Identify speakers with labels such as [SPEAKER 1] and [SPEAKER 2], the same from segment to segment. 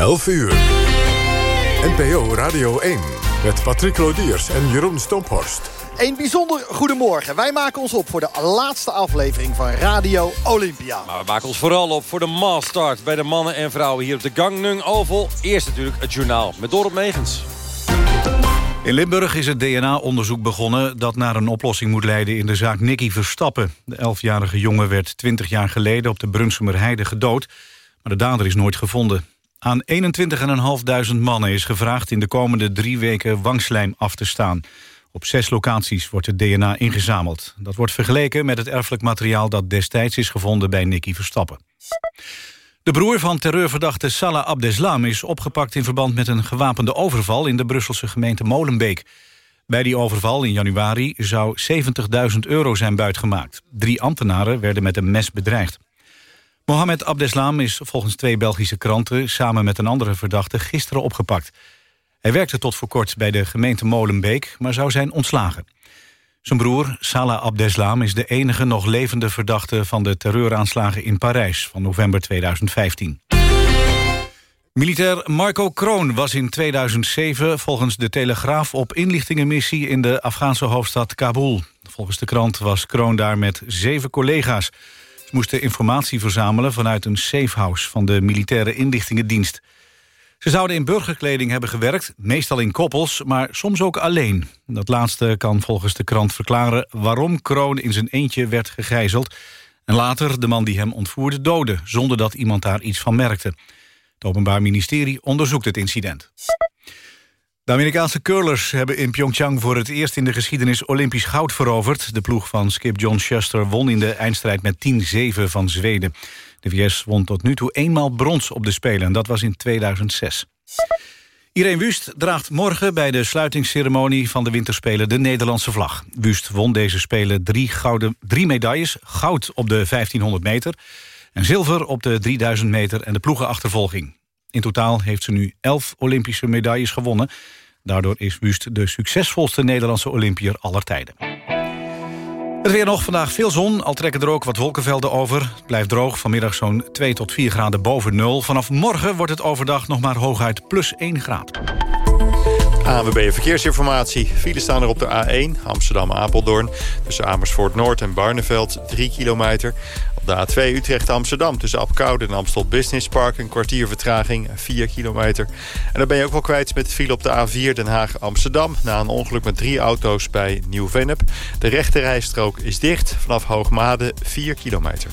[SPEAKER 1] 11 uur. NPO Radio 1 met Patrick Lodiers en Jeroen Stomphorst.
[SPEAKER 2] Een bijzonder goedemorgen. Wij maken ons op voor de laatste aflevering van Radio Olympia.
[SPEAKER 3] Maar we maken ons vooral op voor de mass bij de mannen en vrouwen hier op de Gangnung Oval. Eerst natuurlijk het journaal met Dorot Megens.
[SPEAKER 4] In Limburg is het DNA-onderzoek begonnen... dat naar een oplossing moet leiden in de zaak Nicky Verstappen. De 11-jarige jongen werd 20 jaar geleden op de Brunsumer Heide gedood... maar de dader is nooit gevonden. Aan 21.500 mannen is gevraagd in de komende drie weken wangslijm af te staan. Op zes locaties wordt het DNA ingezameld. Dat wordt vergeleken met het erfelijk materiaal dat destijds is gevonden bij Nicky Verstappen. De broer van terreurverdachte Salah Abdeslam is opgepakt in verband met een gewapende overval in de Brusselse gemeente Molenbeek. Bij die overval in januari zou 70.000 euro zijn buitgemaakt. Drie ambtenaren werden met een mes bedreigd. Mohamed Abdeslam is volgens twee Belgische kranten... samen met een andere verdachte gisteren opgepakt. Hij werkte tot voor kort bij de gemeente Molenbeek... maar zou zijn ontslagen. Zijn broer, Salah Abdeslam, is de enige nog levende verdachte... van de terreuraanslagen in Parijs van november 2015. Militair Marco Kroon was in 2007 volgens de Telegraaf... op inlichtingenmissie in de Afghaanse hoofdstad Kabul. Volgens de krant was Kroon daar met zeven collega's moesten informatie verzamelen vanuit een safehouse van de militaire inlichtingendienst. Ze zouden in burgerkleding hebben gewerkt, meestal in koppels, maar soms ook alleen. Dat laatste kan volgens de krant verklaren waarom Kroon in zijn eentje werd gegijzeld... en later de man die hem ontvoerde doodde, zonder dat iemand daar iets van merkte. Het Openbaar Ministerie onderzoekt het incident. De Amerikaanse curlers hebben in Pyeongchang voor het eerst in de geschiedenis Olympisch goud veroverd. De ploeg van skip John Schuster won in de eindstrijd met 10-7 van Zweden. De VS won tot nu toe eenmaal brons op de Spelen en dat was in 2006. Irene Wust draagt morgen bij de sluitingsceremonie van de Winterspelen de Nederlandse vlag. Wust won deze Spelen drie, gouden, drie medailles, goud op de 1500 meter... en zilver op de 3000 meter en de ploegenachtervolging. In totaal heeft ze nu elf Olympische medailles gewonnen. Daardoor is Wust de succesvolste Nederlandse Olympier aller tijden. Het weer nog, vandaag veel zon, al trekken er ook wat wolkenvelden over. Het blijft droog, vanmiddag zo'n 2 tot 4 graden boven nul. Vanaf morgen wordt het overdag nog maar hooguit plus 1 graad.
[SPEAKER 5] ANWB Verkeersinformatie. Files staan er op de A1 Amsterdam-Apeldoorn. Tussen Amersfoort Noord en Barneveld 3 kilometer. De A2 Utrecht-Amsterdam tussen Apkoude en Amstel Business Park... een kwartier vertraging, 4 kilometer. En dan ben je ook wel kwijt met file op de A4 Den Haag-Amsterdam... na een ongeluk met drie auto's bij Nieuw-Vennep. De rechte rijstrook is dicht, vanaf Hoogmade 4 kilometer.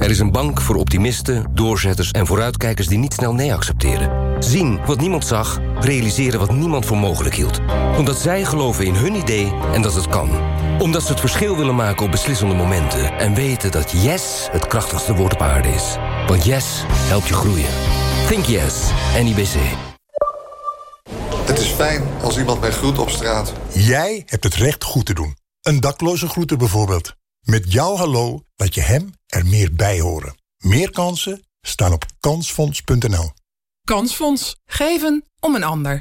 [SPEAKER 6] Er is een bank voor optimisten, doorzetters en vooruitkijkers die niet snel nee accepteren. Zien wat niemand zag, realiseren wat niemand voor mogelijk hield. Omdat zij geloven in hun idee en dat het kan. Omdat ze het verschil willen maken op beslissende momenten. En weten dat yes het krachtigste woord op aarde is. Want yes helpt je groeien. Think yes, NIBC.
[SPEAKER 7] Het is fijn als iemand mij groet op straat.
[SPEAKER 8] Jij hebt het recht goed te doen. Een dakloze groeten bijvoorbeeld. Met jouw hallo laat je hem er meer bij horen. Meer kansen staan op kansfonds.nl.
[SPEAKER 9] Kansfonds. Geven om een ander.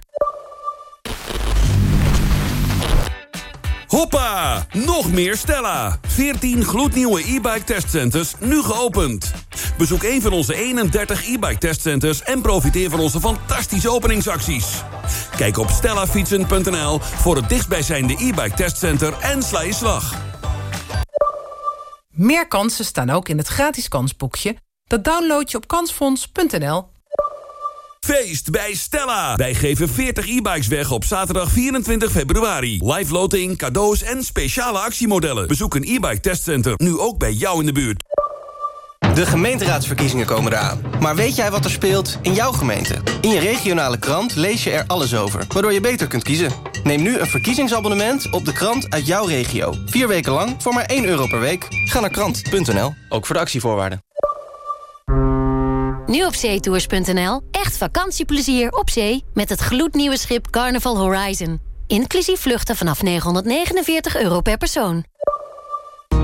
[SPEAKER 10] Hoppa! Nog meer Stella. 14 gloednieuwe e-bike testcenters, nu geopend. Bezoek een van onze 31 e-bike testcenters... en profiteer van onze fantastische openingsacties. Kijk op stellafietsen.nl voor het dichtstbijzijnde e-bike testcenter en sla je slag.
[SPEAKER 9] Meer kansen staan ook in het gratis kansboekje. Dat download je op kansfonds.nl.
[SPEAKER 10] Feest bij Stella. Wij geven 40 e-bikes weg op zaterdag 24 februari. Live loting, cadeaus en speciale actiemodellen. Bezoek een e-bike testcenter, nu ook bij jou in de buurt.
[SPEAKER 11] De gemeenteraadsverkiezingen komen eraan. Maar weet jij wat er speelt in jouw gemeente? In je regionale krant lees je er alles over, waardoor je beter kunt kiezen. Neem nu een verkiezingsabonnement op de krant uit jouw regio. Vier weken lang voor maar 1 euro per week. Ga naar krant.nl, ook voor de actievoorwaarden.
[SPEAKER 12] Nu op zeetours.nl. Echt vakantieplezier op zee met het gloednieuwe schip Carnival Horizon. Inclusief vluchten vanaf 949 euro per persoon.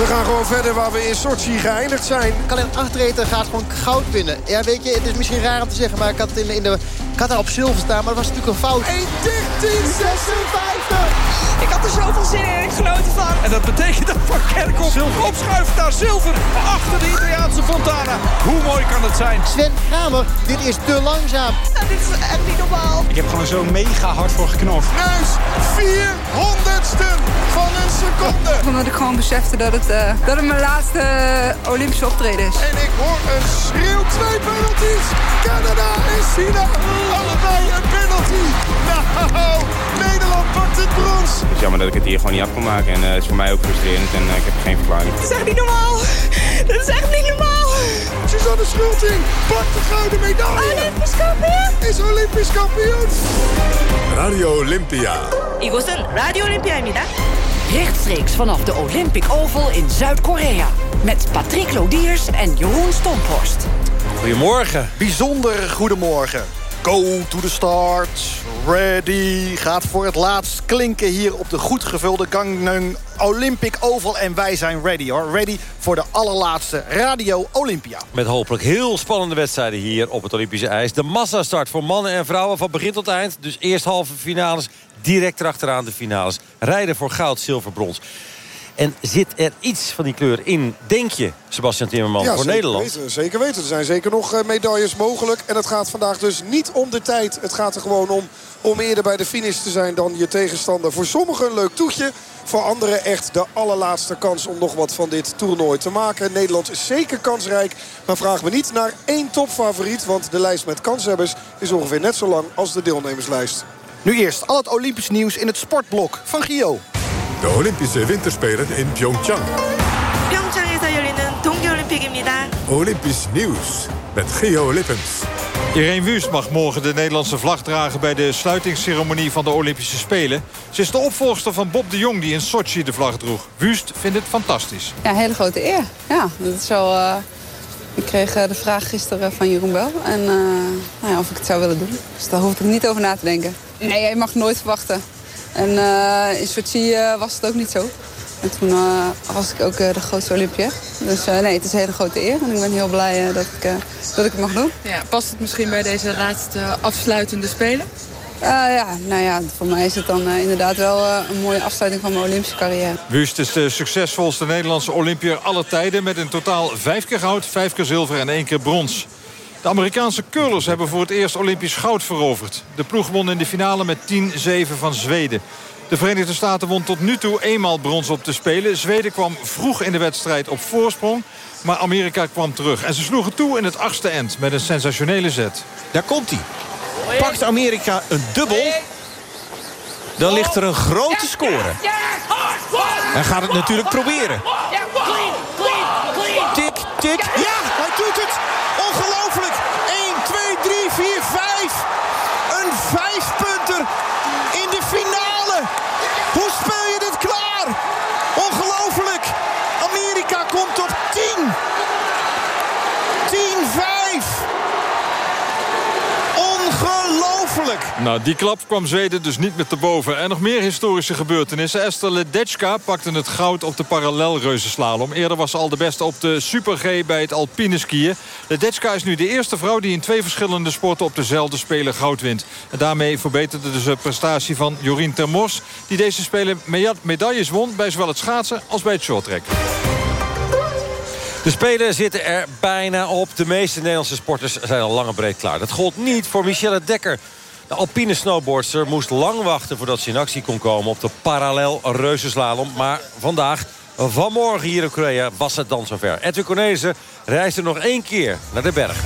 [SPEAKER 13] We gaan gewoon verder waar we in Sochi geëindigd zijn.
[SPEAKER 2] Kalin Achtereten gaat gewoon goud winnen. Ja, weet je, het is misschien raar om te zeggen, maar ik had, in, de, in de, ik had daar op zilver staan, maar dat was natuurlijk een fout.
[SPEAKER 13] 1.13.56!
[SPEAKER 14] Ik had er zoveel zin in en ik genoten van.
[SPEAKER 15] En dat betekent dat Van Kerkhoff opschuift naar zilver achter de Italiaanse Fontana. Hoe mooi kan het zijn?
[SPEAKER 2] Sven Kramer, dit is te langzaam.
[SPEAKER 14] Nou, dit is echt niet normaal.
[SPEAKER 15] Ik heb gewoon zo mega hard voor geknoft.
[SPEAKER 13] Neus, 400ste van een seconde.
[SPEAKER 16] Omdat ik gewoon besefte dat het, uh, dat het mijn laatste uh, Olympische optreden is.
[SPEAKER 13] En ik hoor een schreeuw, twee penalties. Canada en China, allebei een penalty. Nou, Nederland pakt het brons.
[SPEAKER 17] Het is jammer dat ik het hier gewoon niet af kon maken. En uh, het is voor mij ook frustrerend en uh, ik heb geen verklaring.
[SPEAKER 14] Dat is echt niet normaal. Dat is echt niet normaal.
[SPEAKER 13] Suzanne Schulting pakt de gouden medaille.
[SPEAKER 14] Olympisch kampioen.
[SPEAKER 13] Is Olympisch kampioen.
[SPEAKER 1] Radio Olympia.
[SPEAKER 18] 이곳은 라디오 올림피아입니다.
[SPEAKER 19] Rechtstreeks vanaf de Olympic Oval in Zuid-Korea. Met Patrick Lodiers en Jeroen Stomphorst.
[SPEAKER 3] Goedemorgen.
[SPEAKER 2] Bijzonder goedemorgen. Go to the start. Ready. Gaat voor het laatst klinken hier op de goed gevulde Gangneung Olympic Oval. En wij zijn ready hoor. Ready voor de allerlaatste Radio Olympia.
[SPEAKER 3] Met hopelijk heel spannende wedstrijden hier op het Olympische ijs. De massastart voor mannen en vrouwen van begin tot eind. Dus eerst halve finales, direct erachteraan de finales. Rijden voor goud, zilver, brons. En zit er iets van die kleur in, denk je, Sebastian Timmerman,
[SPEAKER 13] ja,
[SPEAKER 3] voor
[SPEAKER 13] zeker
[SPEAKER 3] Nederland?
[SPEAKER 13] Weten, zeker weten. Er zijn zeker nog uh, medailles mogelijk. En het gaat vandaag dus niet om de tijd. Het gaat er gewoon om om eerder bij de finish te zijn dan je tegenstander. Voor sommigen een leuk toetje. Voor anderen echt de allerlaatste kans om nog wat van dit toernooi te maken. Nederland is zeker kansrijk. Maar vragen we niet naar één topfavoriet. Want de lijst met kanshebbers is ongeveer net zo lang als de deelnemerslijst.
[SPEAKER 2] Nu eerst al het Olympisch nieuws in het sportblok van Gio.
[SPEAKER 1] De Olympische Winterspelen in Pyeongchang.
[SPEAKER 18] 평창에서 열리는 동계올림픽입니다.
[SPEAKER 1] Olympisch nieuws met Gio Lippens.
[SPEAKER 15] Irene Wust mag morgen de Nederlandse vlag dragen... bij de sluitingsceremonie van de Olympische Spelen. Ze is de opvolgster van Bob de Jong die in Sochi de vlag droeg. Wust vindt het fantastisch.
[SPEAKER 16] Ja, een hele grote eer. Ja, dat is wel... Uh... Ik kreeg uh, de vraag gisteren van Jeroen Bel. En uh, nou ja, of ik het zou willen doen. Dus daar hoef ik niet over na te denken. Nee, je mag nooit verwachten. En in Sochi was het ook niet zo. En toen uh, was ik ook uh, de grootste Olympiër. Dus uh, nee, het is een hele grote eer. En ik ben heel blij dat, ik, dat ik het mag doen.
[SPEAKER 20] Ja, past het misschien bij deze laatste afsluitende Spelen?
[SPEAKER 16] ja, nou ja, voor mij is het dan inderdaad wel een mooie afsluiting van mijn Olympische carrière.
[SPEAKER 15] Wust is de succesvolste Nederlandse Olympiër aller tijden... met in totaal vijf keer goud, vijf keer zilver en één keer brons. De Amerikaanse curlers hebben voor het eerst Olympisch goud veroverd. De ploeg won in de finale met 10-7 van Zweden. De Verenigde Staten won tot nu toe eenmaal brons op te spelen. Zweden kwam vroeg in de wedstrijd op voorsprong. Maar Amerika kwam terug. En ze sloegen toe in het achtste end met een sensationele zet.
[SPEAKER 21] Daar komt hij. Pakt Amerika een dubbel... dan ligt er een grote score. Hij gaat het natuurlijk proberen. Tik, tik. Ja, hij doet het. Ongelooflijk. 1, 2, 3, 4, 5. Een vijfpunter in de finale. Hoe speel je dit klaar? Ongelooflijk. Amerika komt op 10. 10-5.
[SPEAKER 15] Nou, die klap kwam Zweden dus niet meer te boven. En nog meer historische gebeurtenissen. Esther Ledecka pakte het goud op de parallelreuzenslalom. Eerder was ze al de beste op de Super G bij het alpine skiën. Ledecka is nu de eerste vrouw die in twee verschillende sporten op dezelfde Spelen goud wint. En daarmee verbeterde dus de prestatie van Jorien Termors... die deze Spelen medailles won bij zowel het schaatsen als bij het shorttrack.
[SPEAKER 3] De Spelen zitten er bijna op. De meeste Nederlandse sporters zijn al lang en breed klaar. Dat gold niet voor Michelle Dekker. De alpine snowboardster moest lang wachten voordat ze in actie kon komen... op de parallel reuzenslalom. Maar vandaag, vanmorgen hier in Korea, was het dan zover. Edwin Cornelissen reisde nog één keer naar de berg.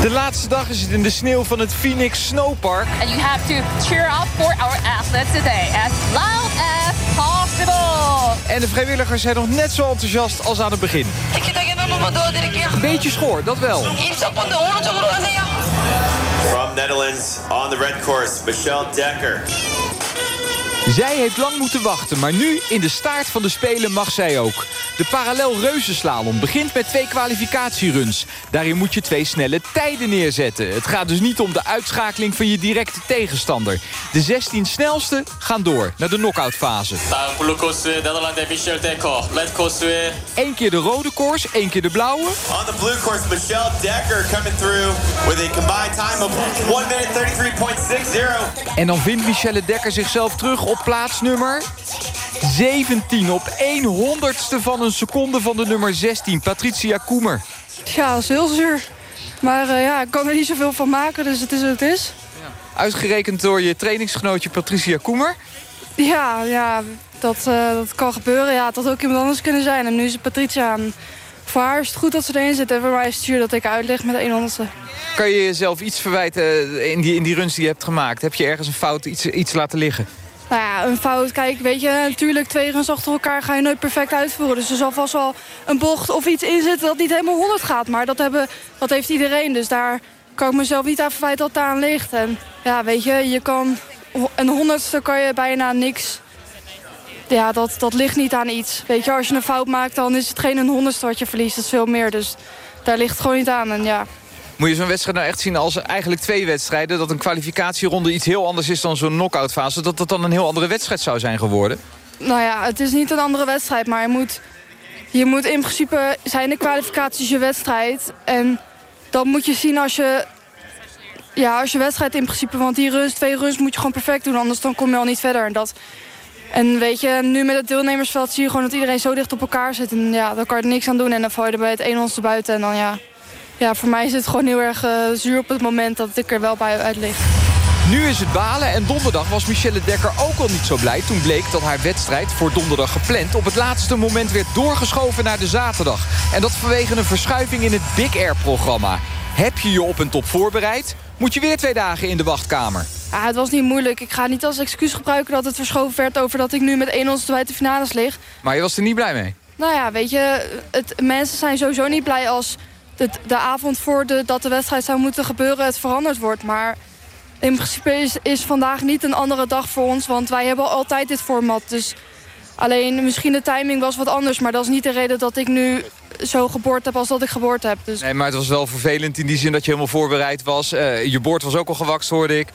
[SPEAKER 21] De laatste dag is het in de sneeuw van het Phoenix Snowpark.
[SPEAKER 22] And you have to cheer up for our athletes today as loud as possible.
[SPEAKER 21] En de vrijwilligers zijn nog net zo enthousiast als aan het begin. Een beetje schoor, dat wel.
[SPEAKER 23] From Netherlands on the red course, Michelle Dekker.
[SPEAKER 21] Zij heeft lang moeten wachten, maar nu in de staart van de Spelen mag zij ook. De parallel reuzenslalom begint met twee kwalificatieruns. Daarin moet je twee snelle tijden neerzetten. Het gaat dus niet om de uitschakeling van je directe tegenstander. De 16 snelste gaan door naar de knock-outfase. Eén keer de rode koers, één keer de blauwe.
[SPEAKER 23] On the blue course, Michelle Dekker coming through with a combined time of 1 minute 33.60.
[SPEAKER 21] En dan vindt Michelle Dekker zichzelf terug op plaats nummer 17. Op 1 honderdste van een seconde van de nummer 16, Patricia Koemer.
[SPEAKER 24] Ja, dat is heel zuur. Maar eh, ja, ik kan er niet zoveel van maken, dus het is wat het is.
[SPEAKER 21] Uitgerekend door je trainingsgenootje Patricia Koemer.
[SPEAKER 24] Ja, ja dat, eh, dat kan gebeuren. Ja, het had ook iemand anders kunnen zijn. En nu is het Patricia. En voor haar is het goed dat ze erin zit. En voor mij is het zuur dat ik uitleg met de 100ste.
[SPEAKER 21] Kan je jezelf iets verwijten in die, in die runs die je hebt gemaakt? Heb je ergens een fout, iets, iets laten liggen?
[SPEAKER 24] Nou ja, een fout. Kijk, weet je, natuurlijk twee runs achter elkaar ga je nooit perfect uitvoeren. Dus er zal vast wel een bocht of iets in zitten dat niet helemaal 100 gaat. Maar dat, hebben, dat heeft iedereen. Dus daar kan ik mezelf niet aan verwijten dat het aan ligt. En ja, weet je, je kan een honderdste kan je bijna niks. Ja, dat, dat ligt niet aan iets. Weet je, als je een fout maakt, dan is het geen een honderdste wat je verliest. Dat is veel meer. Dus daar ligt het gewoon niet aan. En ja,
[SPEAKER 21] Moet je zo'n wedstrijd nou echt zien als eigenlijk twee wedstrijden? Dat een kwalificatieronde iets heel anders is dan zo'n knock-out fase? Dat dat dan een heel andere wedstrijd zou zijn geworden?
[SPEAKER 24] Nou ja, het is niet een andere wedstrijd, maar je moet, je moet in principe zijn de kwalificaties je wedstrijd. En dat moet je zien als je, ja, als je wedstrijd in principe. Want die runs, twee runs moet je gewoon perfect doen, anders dan kom je al niet verder. En, dat, en weet je, nu met het deelnemersveld zie je gewoon dat iedereen zo dicht op elkaar zit. En ja, dan kan je er niks aan doen en dan val je er bij het 1 ons buiten. En dan ja, ja, voor mij is het gewoon heel erg eh, zuur op het moment dat ik er wel bij uit lig.
[SPEAKER 21] Nu is het balen en donderdag was Michelle Dekker ook al niet zo blij... toen bleek dat haar wedstrijd voor donderdag gepland... op het laatste moment werd doorgeschoven naar de zaterdag. En dat vanwege een verschuiving in het Big Air-programma. Heb je je op een top voorbereid? Moet je weer twee dagen in de wachtkamer.
[SPEAKER 24] Ja, het was niet moeilijk. Ik ga niet als excuus gebruiken dat het verschoven werd... over dat ik nu met 1 ons buiten de finales lig.
[SPEAKER 21] Maar je was er niet blij mee?
[SPEAKER 24] Nou ja, weet je, het, mensen zijn sowieso niet blij als de, de avond voor de, dat de wedstrijd zou moeten gebeuren... het veranderd wordt. Maar in principe is, is vandaag niet een andere dag voor ons... want wij hebben altijd dit format. Dus alleen misschien de timing was wat anders... maar dat is niet de reden dat ik nu zo geboord heb als dat ik geboord heb. Dus
[SPEAKER 21] Nee, maar het was wel vervelend in die zin dat je helemaal voorbereid was. Eh, je boord was ook al gewakst, hoorde ik.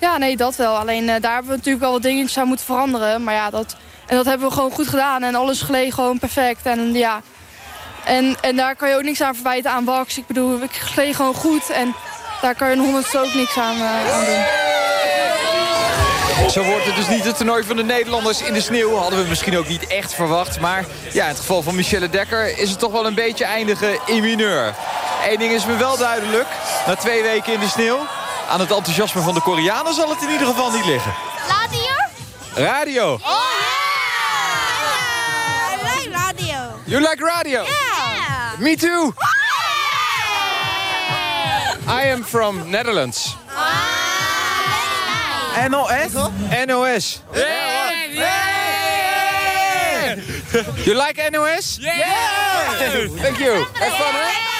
[SPEAKER 24] ja, nee, dat wel. Alleen eh, daar hebben we natuurlijk wel wat dingetjes aan moeten veranderen. Maar ja, dat, en dat hebben we gewoon goed gedaan. En alles gleed gewoon perfect. En ja... En, en daar kan je ook niks aan verwijten aan Wax. Ik bedoel, ik gleed gewoon goed. En daar kan je een honderdste ook niks aan, eh, aan doen.
[SPEAKER 21] Zo wordt het dus niet het toernooi van de Nederlanders in de sneeuw. Hadden we misschien ook niet echt verwacht. Maar ja, in het geval van Michelle Dekker is het toch wel een beetje eindigen in mineur. Eén ding is me wel duidelijk. Na twee weken in de sneeuw. Aan het enthousiasme van de Koreanen zal het in ieder geval niet liggen.
[SPEAKER 16] Radio?
[SPEAKER 21] Radio.
[SPEAKER 16] Oh
[SPEAKER 21] You like radio?
[SPEAKER 16] Yeah.
[SPEAKER 21] Me too. I am from Netherlands. Ah, NOS? NOS. Yeah. You like NOS? Yeah! Thank you. Have fun, hè?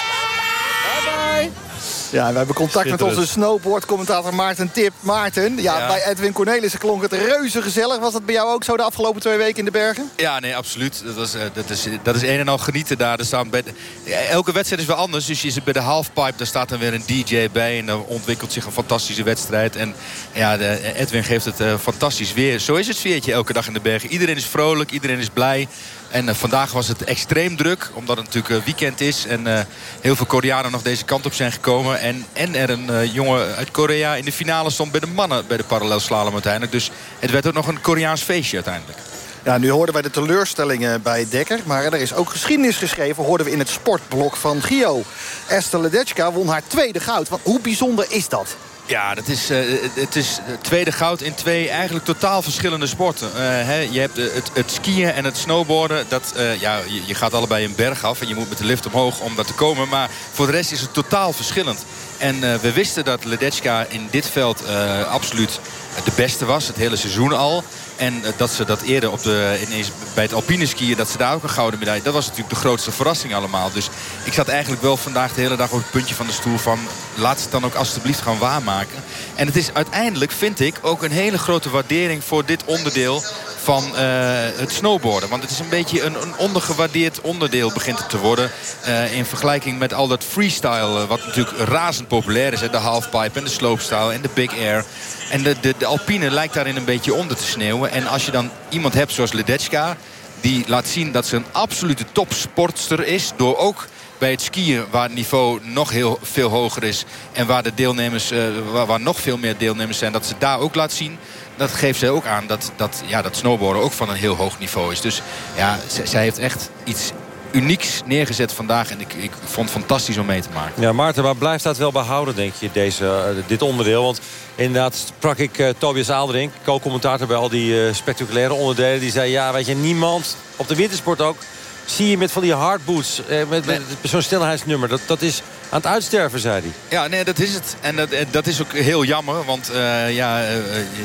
[SPEAKER 2] Ja, we hebben contact met onze snowboardcommentator Maarten Tip. Maarten, ja,
[SPEAKER 25] Ja.
[SPEAKER 2] bij Edwin Cornelissen klonk het reuze gezellig. Was dat bij jou ook zo de afgelopen twee weken in de bergen?
[SPEAKER 25] Ja, nee, absoluut. Dat, was, eh, dat, is, dat is een en al genieten daar. Er staan bij de- ja, elke wedstrijd is weer anders. Dus je zit bij de halfpipe, daar staat dan weer een DJ bij. En dan ontwikkelt zich een fantastische wedstrijd. En ja, de, Edwin geeft het eh, fantastisch weer. Zo is het sfeertje elke dag in de bergen. Iedereen is vrolijk, iedereen is blij. En eh, vandaag was het extreem druk, omdat het natuurlijk eh, weekend is. En eh, heel veel Koreanen nog deze kant op zijn gekomen. En, en er een jongen uit Korea in de finale stond bij de mannen... bij de parallelslalom uiteindelijk. Dus het werd ook nog een Koreaans feestje uiteindelijk.
[SPEAKER 2] Ja, nu hoorden wij de teleurstellingen bij Dekker. Maar er is ook geschiedenis geschreven, hoorden we in het sportblok van Gio. Esther Ledecka won haar tweede goud. Want hoe bijzonder is dat?
[SPEAKER 25] Ja, dat is, eh, het is tweede goud in twee eigenlijk totaal verschillende sporten. Eh, hè, je hebt eh, het, het skiën en het snowboarden. Dat, ja, je, je gaat allebei een berg af en je moet met de lift omhoog om daar te komen. Maar voor de rest is het totaal verschillend. En we wisten dat Ledecka in dit veld absoluut de beste was. Het hele seizoen al. En eh, dat ze dat eerder op de, ineens bij het alpine skiën... dat ze daar ook een gouden medaille... dat was natuurlijk de grootste verrassing allemaal. Dus ik zat eigenlijk wel vandaag de hele dag op het puntje van de stoel van... laat ze het dan ook alstublieft gaan waarmaken. En het is uiteindelijk, vind ik, ook een hele grote waardering... voor dit onderdeel van uh, het snowboarden. Want het is een beetje een, een ondergewaardeerd onderdeel begint het te worden. Uh, in vergelijking met al dat freestyle, uh, wat natuurlijk razend populair is. Hè? De halfpipe en de slopestyle en de big air. En de, de, de Alpine lijkt daarin een beetje onder te sneeuwen. En als je dan iemand hebt zoals Ledecka... die laat zien dat ze een absolute topsportster is... door ook bij het skiën, waar het niveau nog heel veel hoger is... en waar, de deelnemers, uh, waar, nog veel meer deelnemers zijn... dat ze daar ook laat zien... dat geeft zij ook aan dat, dat, ja, dat snowboarden ook van een heel hoog niveau is. Dus ja, zij heeft echt iets unieks neergezet vandaag. En ik, ik vond het fantastisch om mee te maken.
[SPEAKER 3] Ja, Maarten, maar blijft dat wel behouden, denk je, deze, uh, dit onderdeel? Want inderdaad sprak ik uh, Tobias Aaldering, co-commentator bij al die spectaculaire onderdelen. Die zei, ja, weet je, niemand, op de wintersport ook... zie je met van die hardboots, met, met, met zo'n snelheidsnummer. Dat, dat is aan het uitsterven, zei hij.
[SPEAKER 25] Ja, nee, dat is het. En dat, dat is ook heel jammer, want ja...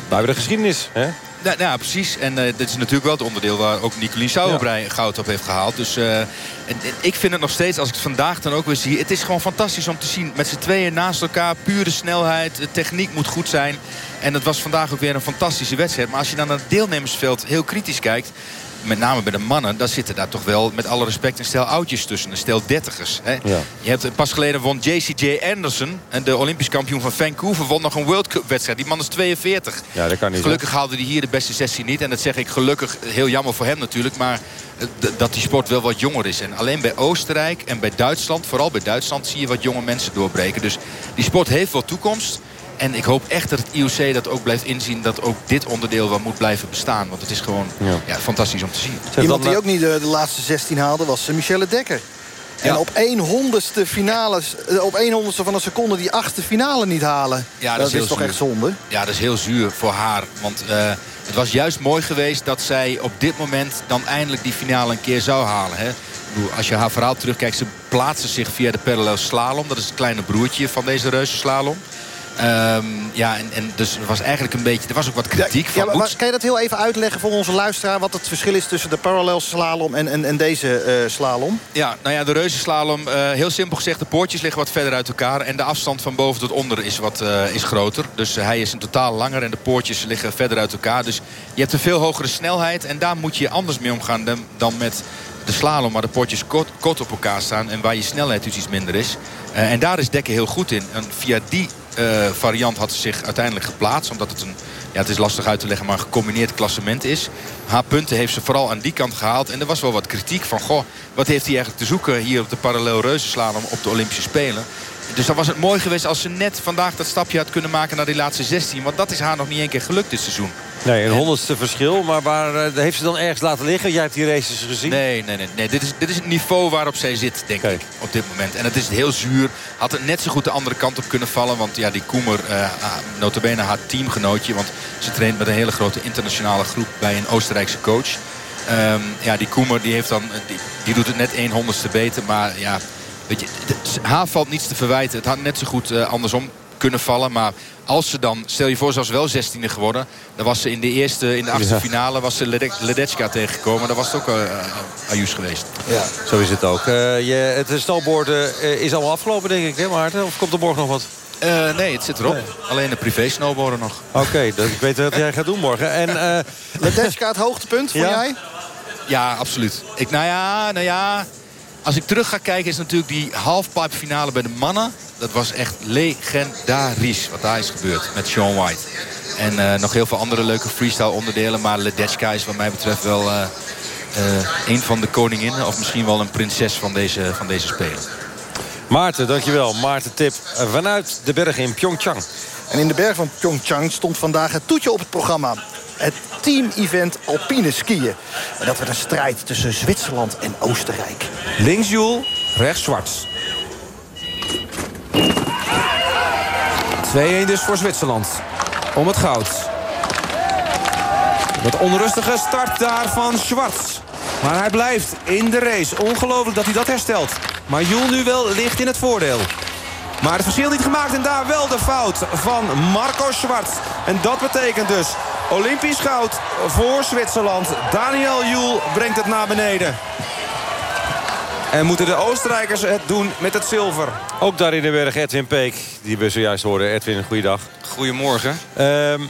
[SPEAKER 3] We hebben de geschiedenis, hè?
[SPEAKER 25] Ja, ja, precies. En uh, dit is natuurlijk wel het onderdeel waar ook Nicolien Sauerbrei ja. goud op heeft gehaald. Dus uh, en, en ik vind het nog steeds, als ik het vandaag dan ook weer zie... het is gewoon fantastisch om te zien. Met z'n tweeën naast elkaar, pure snelheid. De techniek moet goed zijn. En het was vandaag ook weer een fantastische wedstrijd. Maar als je dan naar het deelnemersveld heel kritisch kijkt met name bij de mannen, dan zitten daar toch wel met alle respect een stel oudjes tussen. Een stel dertigers. Hè. Ja. Je hebt pas geleden won JCJ Anderson, de Olympisch kampioen van Vancouver, won nog een World Cup wedstrijd. Die man is 42.
[SPEAKER 3] Ja, dat kan niet.
[SPEAKER 25] Gelukkig haalde hij hier de beste sessie niet. En dat zeg ik gelukkig heel jammer voor hem natuurlijk. Maar dat die sport wel wat jonger is. En alleen bij Oostenrijk en bij Duitsland, vooral bij Duitsland, zie je wat jonge mensen doorbreken. Dus die sport heeft wel toekomst. En ik hoop echt dat het IOC dat ook blijft inzien... dat ook dit onderdeel wel moet blijven bestaan. Want het is gewoon ja. Ja, fantastisch om te zien.
[SPEAKER 2] Iemand die ook niet de, de laatste 16 haalde was Michelle Dekker. En ja. op 1 honderdste finales, op 1 honderdste van een seconde die achtste finale niet halen. Ja, dat, dat is, is toch echt zonde?
[SPEAKER 25] Ja, dat is heel zuur voor haar. Want uh, het was juist mooi geweest dat zij op dit moment dan eindelijk die finale een keer zou halen. Hè? Als je haar verhaal terugkijkt, ze plaatste zich via de parallel slalom. Dat is het kleine broertje van deze reuzenslalom. Um, ja, en, en dus er was eigenlijk een beetje... Er was ook wat kritiek
[SPEAKER 2] ja,
[SPEAKER 25] van...
[SPEAKER 2] Ja, maar, kan je dat heel even uitleggen voor onze luisteraar... wat het verschil is tussen de parallel slalom en, en, en deze uh, slalom?
[SPEAKER 25] Ja, nou ja, de reuzenslalom... Uh, heel simpel gezegd, de poortjes liggen wat verder uit elkaar... en de afstand van boven tot onder is wat uh, is groter. Dus hij is in totaal langer en de poortjes liggen verder uit elkaar. Dus je hebt een veel hogere snelheid... en daar moet je anders mee omgaan dan, dan met de slalom... waar de poortjes kort, kort op elkaar staan... en waar je snelheid dus iets minder is. en daar is Dekker heel goed in. En via die variant had ze zich uiteindelijk geplaatst. Omdat het een, ja, het is lastig uit te leggen, maar een gecombineerd klassement is. Haar punten heeft ze vooral aan die kant gehaald. En er was wel wat kritiek van, goh, wat heeft hij eigenlijk te zoeken hier op de parallel reuzenslalom op de Olympische Spelen. Dus dan was het mooi geweest als ze net vandaag dat stapje had kunnen maken naar die laatste 16. Want dat is haar nog niet één keer gelukt dit seizoen.
[SPEAKER 3] Nee, een honderdste verschil. Maar waar uh, heeft ze dan ergens laten liggen? Jij hebt die races gezien.
[SPEAKER 25] Nee, nee, nee. nee. Dit, is, dit is het niveau waarop zij zit, denk okay. ik, op dit moment. En het is heel zuur. Had het net zo goed de andere kant op kunnen vallen. Want ja, die Koemer, uh, notabene haar teamgenootje. Want ze traint met een hele grote internationale groep bij een Oostenrijkse coach. Um, ja, die Koemer die heeft dan, die, die doet het net één honderdste beter. Maar ja, weet je, haar valt niets te verwijten. Het had net zo goed uh, andersom kunnen vallen. Maar als ze dan, stel je voor, ze was wel 16e geworden. Dan was ze in de eerste, in de achtste ja. finale, was ze Ledecka tegengekomen. Dan was het ook uh, Ayus geweest.
[SPEAKER 3] Ja, zo is het ook. Uh, je, het snowboarden uh, is al afgelopen, denk ik, hè Maarten? Of komt er morgen nog wat?
[SPEAKER 25] Uh, nee, het zit erop. Nee. Alleen de privé snowboarden nog.
[SPEAKER 3] Oké, okay, ik weet wat jij gaat doen morgen. En, uh,
[SPEAKER 2] Ledecka het hoogtepunt,
[SPEAKER 25] ja?
[SPEAKER 2] jij?
[SPEAKER 25] Ja, absoluut. Ik, nou ja, nou ja... Als ik terug ga kijken is natuurlijk die halfpipe finale bij de mannen. Dat was echt legendarisch wat daar is gebeurd met Sean White. En uh, nog heel veel andere leuke freestyle onderdelen. Maar Ledecka is wat mij betreft wel uh, uh, een van de koninginnen. Of misschien wel een prinses van deze, van deze spelen.
[SPEAKER 3] Maarten, dankjewel. Maarten Tip vanuit de bergen in Pyeongchang.
[SPEAKER 2] En in de berg van Pyeongchang stond vandaag het toetje op het programma. Het team-event alpine skiën. En dat werd een strijd tussen Zwitserland en Oostenrijk.
[SPEAKER 26] Links Joel, rechts Zwarts. 2-1 dus voor Zwitserland. Om het goud. Wat onrustige start daar van Schwarz. Maar hij blijft in de race. Ongelooflijk dat hij dat herstelt. Maar Joel nu wel ligt in het voordeel. Maar het verschil niet gemaakt en daar wel de fout van Marco Schwarz. En dat betekent dus Olympisch goud voor Zwitserland. Daniel Juhl brengt het naar beneden. En moeten de Oostenrijkers het doen met het zilver.
[SPEAKER 3] Ook daar in de berg Edwin Peek, die we zojuist hoorden. Edwin, goeiedag.
[SPEAKER 27] Goedemorgen.
[SPEAKER 3] Ehm,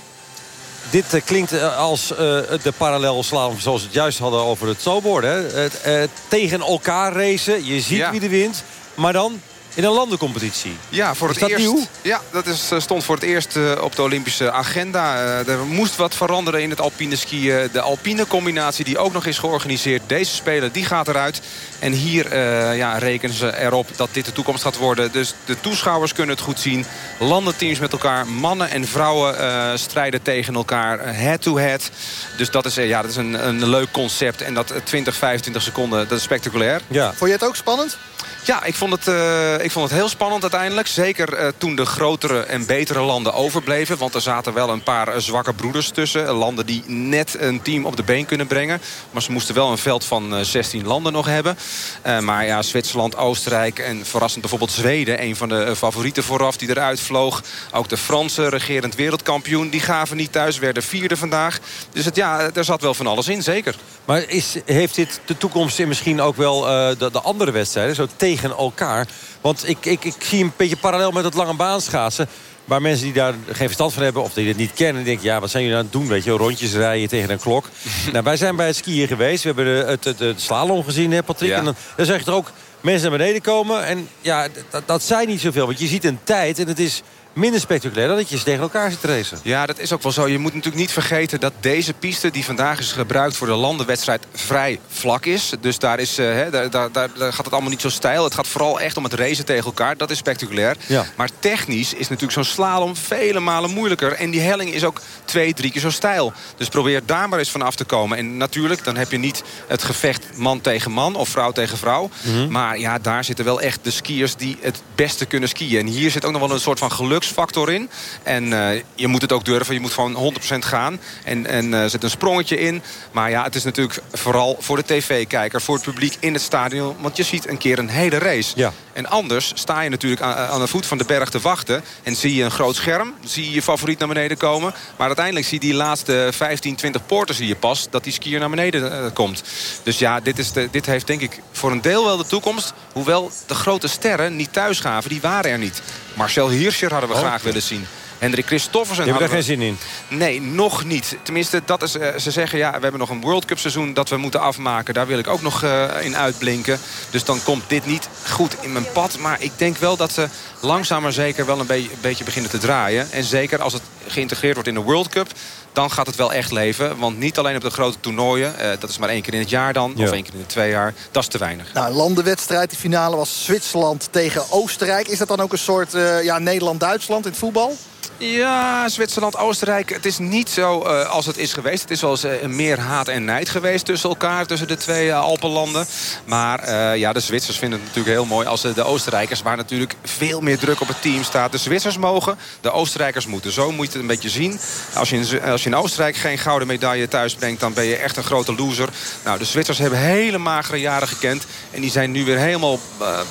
[SPEAKER 3] dit eh, klinkt eh, als eh, de parallelslalom zoals we het juist hadden over het snowboard. Hè? Het, eh, tegen elkaar racen, je ziet
[SPEAKER 27] Ja.
[SPEAKER 3] wie er wint. Maar dan in een landencompetitie.
[SPEAKER 27] Ja, voor
[SPEAKER 3] Is
[SPEAKER 27] het
[SPEAKER 3] dat
[SPEAKER 27] eerst.
[SPEAKER 3] nieuw?
[SPEAKER 27] Ja, dat is, eh, stond voor het eerst eh, op de Olympische agenda. Eh, er moest wat veranderen in het alpine skiën. De alpine combinatie die ook nog is georganiseerd. Deze speler die gaat eruit. En hier eh, ja, rekenen ze erop dat dit de toekomst gaat worden. Dus de toeschouwers kunnen het goed zien. Landenteams met elkaar. Mannen en vrouwen eh, strijden tegen elkaar. Head-to-head. Dus dat is, ja, dat is een, een leuk concept. En dat eh, 20, 25 seconden, dat is spectaculair.
[SPEAKER 3] Ja.
[SPEAKER 2] Vond je het ook spannend?
[SPEAKER 27] Ja, ik vond, het, eh, ik vond het heel spannend uiteindelijk. Zeker eh, toen de grotere en betere landen overbleven. Want er zaten wel een paar eh, zwakke broeders tussen. Eh, Landen die net een team op de been kunnen brengen. Maar ze moesten wel een veld van eh, 16 landen nog hebben. Eh, maar ja, Zwitserland, Oostenrijk en verrassend bijvoorbeeld Zweden. Een van de eh, favorieten vooraf die eruit vloog. Ook de Fransen, regerend wereldkampioen. Die gaven niet thuis, werden vierde vandaag. Dus het, ja, er zat wel van alles in, zeker.
[SPEAKER 3] Maar is, heeft dit de toekomst in misschien ook wel eh, de, de andere wedstrijden? Zo tegen elkaar. Want ik, ik, ik zie een beetje parallel met het lange baan schaatsen. Waar mensen die daar geen verstand van hebben of die het niet kennen... denken, ja, wat zijn jullie aan het doen? Weet je, rondjes rijden tegen een klok. nou, wij zijn bij het skiën geweest. We hebben de, het, het, het slalom gezien, hè, Patrick?
[SPEAKER 27] Ja.
[SPEAKER 3] En dan, dan zeg je er ook mensen naar beneden komen. En ja, dat, dat zijn niet zoveel. Want je ziet een tijd en het is minder spectaculair... dan dat je ze tegen elkaar zit te racen.
[SPEAKER 27] Ja, dat is ook wel zo. Je moet natuurlijk niet vergeten dat deze piste... die vandaag is gebruikt voor de landenwedstrijd vrij vlak is. Dus daar, is, eh, daar, daar, gaat het allemaal niet zo stijl. Het gaat vooral echt om het racen tegen elkaar. Dat is spectaculair.
[SPEAKER 3] Ja.
[SPEAKER 27] Maar technisch is natuurlijk zo'n slalom vele malen moeilijker. En die helling is ook twee, drie keer zo stijl. Dus probeer daar maar eens van af te komen. En natuurlijk, dan heb je niet het gevecht man tegen man... of vrouw tegen vrouw.
[SPEAKER 3] Mhm.
[SPEAKER 27] Maar ja, daar zitten wel echt de skiers die het beste kunnen skiën. En hier zit ook nog wel een soort van geluksfactor in. En eh, je moet het ook durven. Je moet gewoon 100% gaan. En, en eh, zit een sprongetje in. Maar ja, het is natuurlijk vooral voor de tv-kijker... voor het publiek in het stadion. Want je ziet een keer een hele race.
[SPEAKER 3] Ja.
[SPEAKER 27] En anders sta je natuurlijk aan, aan de voet van de berg te wachten. En zie je een groot scherm. Zie je je favoriet naar beneden komen. Maar uiteindelijk zie je die laatste 15, 20 poorten zie je pas... dat die skier naar beneden eh, komt. Dus ja, dit, is de, dit heeft denk ik voor een deel wel de toekomst. Hoewel de grote sterren niet thuis gaven. Die waren er niet. Marcel Hirscher hadden we
[SPEAKER 3] Oh.
[SPEAKER 27] graag willen zien. Hendrik Christoffersen
[SPEAKER 3] Je hebt er
[SPEAKER 27] hadden
[SPEAKER 3] geen zin in.
[SPEAKER 27] Nee, nog niet. Tenminste, dat is, eh, ze zeggen ja, we hebben nog een World Cup seizoen dat we moeten afmaken. Daar wil ik ook nog eh, in uitblinken. Dus dan komt dit niet goed in mijn pad. Maar ik denk wel dat ze langzaam maar zeker wel een, be- een beetje beginnen te draaien. En zeker als het geïntegreerd wordt in de World Cup... dan gaat het wel echt leven. Want niet alleen op de grote toernooien. eh, dat is maar één keer in het jaar dan.
[SPEAKER 3] Ja.
[SPEAKER 27] Of één keer in de twee jaar. Dat is te weinig.
[SPEAKER 2] Nou, landenwedstrijd. De finale was Zwitserland tegen Oostenrijk. Is dat dan ook een soort eh, ja, Nederland-Duitsland in het voetbal?
[SPEAKER 27] Ja, Zwitserland, Oostenrijk. Het is niet zo eh, als het is geweest. Het is wel eens eh, meer haat en nijd geweest tussen elkaar. Tussen de twee eh, Alpenlanden. Maar ja, de Zwitsers vinden het natuurlijk heel mooi als de Oostenrijkers... waar natuurlijk veel meer druk op het team staat. De Zwitsers mogen, de Oostenrijkers moeten. Zo moet je het een beetje zien. Als je in, als je in Oostenrijk geen gouden medaille thuis brengt... dan ben je echt een grote loser. Nou, de Zwitsers hebben hele magere jaren gekend. En die zijn nu weer helemaal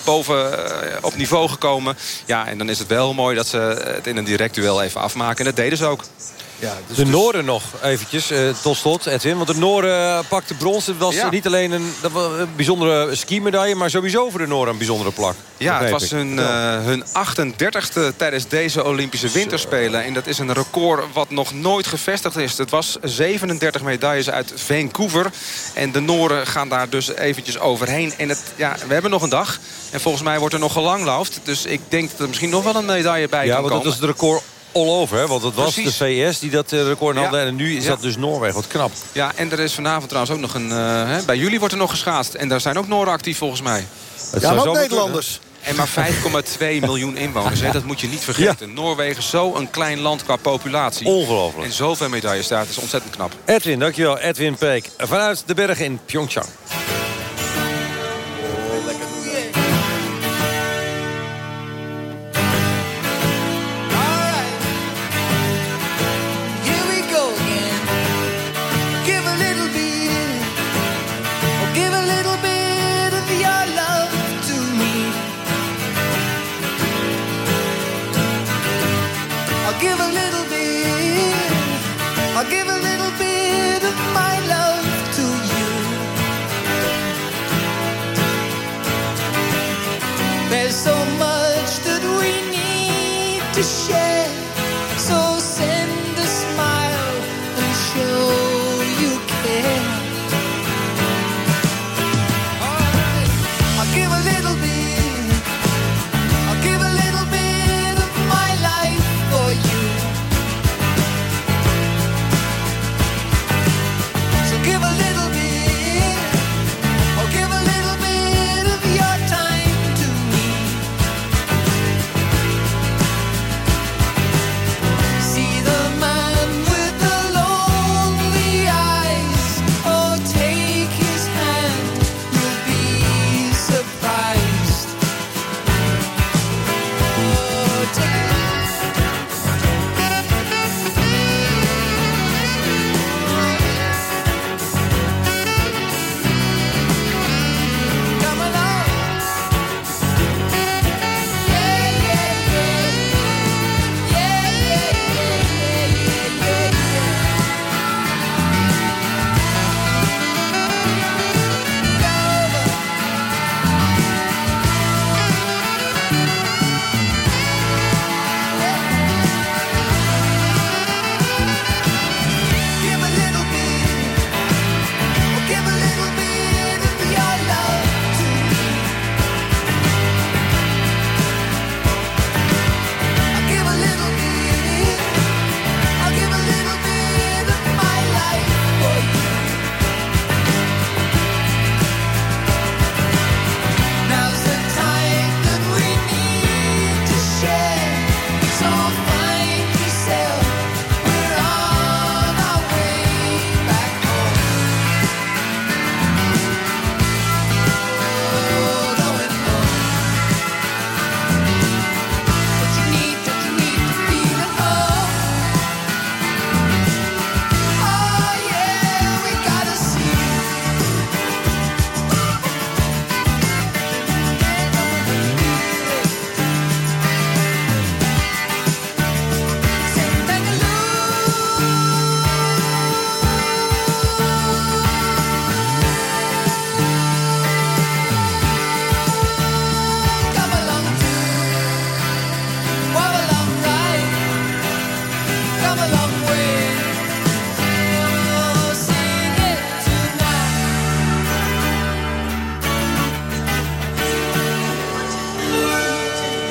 [SPEAKER 27] boven op niveau gekomen. Ja, en dan is het wel mooi dat ze het in een direct duel even afmaken. En dat deden ze ook.
[SPEAKER 2] Ja,
[SPEAKER 3] de Noorden nog eventjes, eh, tot slot, Edwin. Want de Noorden pakte brons. Het was
[SPEAKER 27] Ja.
[SPEAKER 3] niet alleen een, dat was een bijzondere skimedaille... maar sowieso voor de Noorden een bijzondere plak.
[SPEAKER 27] Ja, het was
[SPEAKER 3] ik.
[SPEAKER 27] hun, eh, hun 38e tijdens deze Olympische Winterspelen. En dat is een record wat nog nooit gevestigd is. Het was 37 medailles uit Vancouver. En de Noren gaan daar dus eventjes overheen. En het, ja, we hebben nog een dag. En volgens mij wordt er nog gelanglaufd. Dus ik denk dat er misschien nog wel een medaille bij
[SPEAKER 3] Ja,
[SPEAKER 27] kan
[SPEAKER 3] want dat
[SPEAKER 27] komen.
[SPEAKER 3] is het record all over. Hè? Want het was
[SPEAKER 27] Precies.
[SPEAKER 3] de VS die dat eh, record had.
[SPEAKER 27] Ja.
[SPEAKER 3] En nu is
[SPEAKER 27] Ja.
[SPEAKER 3] dat dus Noorwegen. Wat knap.
[SPEAKER 27] Ja, en er is vanavond trouwens ook nog een... eh, hè, bij jullie wordt er nog geschaatst. En daar zijn ook Noren actief volgens mij.
[SPEAKER 3] Het
[SPEAKER 2] Ja, maar ook Nederlanders.
[SPEAKER 27] En maar 5,2 miljoen inwoners. Hè? Dat moet je niet vergeten. Noorwegen is zo een klein land qua populatie.
[SPEAKER 3] Ongelooflijk.
[SPEAKER 27] En zoveel medailles daar. Dat is ontzettend knap.
[SPEAKER 3] Edwin, dankjewel. Edwin Peek. Vanuit de bergen in Pyeongchang.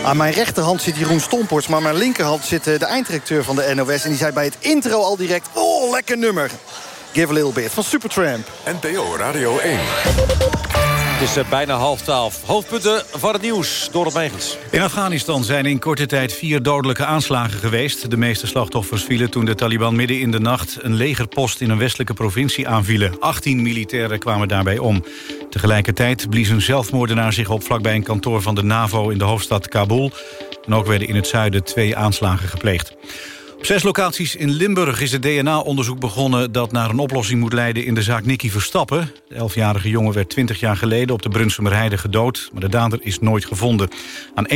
[SPEAKER 2] Aan mijn rechterhand zit Jeroen Stomports, maar aan mijn linkerhand zit eh, de einddirecteur van de NOS. En die zei bij het intro al direct, oh, lekker nummer. Give a little bit van Supertramp.
[SPEAKER 1] NPO Radio 1.
[SPEAKER 3] Het is eh, bijna half twaalf. Hoofdpunten van het nieuws, door het Megens.
[SPEAKER 4] In Afghanistan zijn in korte tijd vier dodelijke aanslagen geweest. De meeste slachtoffers vielen toen de Taliban midden in de nacht... een legerpost in een westelijke provincie aanvielen. 18 militairen kwamen daarbij om. Tegelijkertijd blies een zelfmoordenaar zich op vlakbij een kantoor van de NAVO... in de hoofdstad Kabul. En ook werden in het zuiden twee aanslagen gepleegd. Op zes locaties in Limburg is het DNA-onderzoek begonnen... dat naar een oplossing moet leiden in de zaak Nicky Verstappen. De elfjarige jongen werd 20 jaar geleden op de Brunsumerheide gedood... maar de dader is nooit gevonden. Aan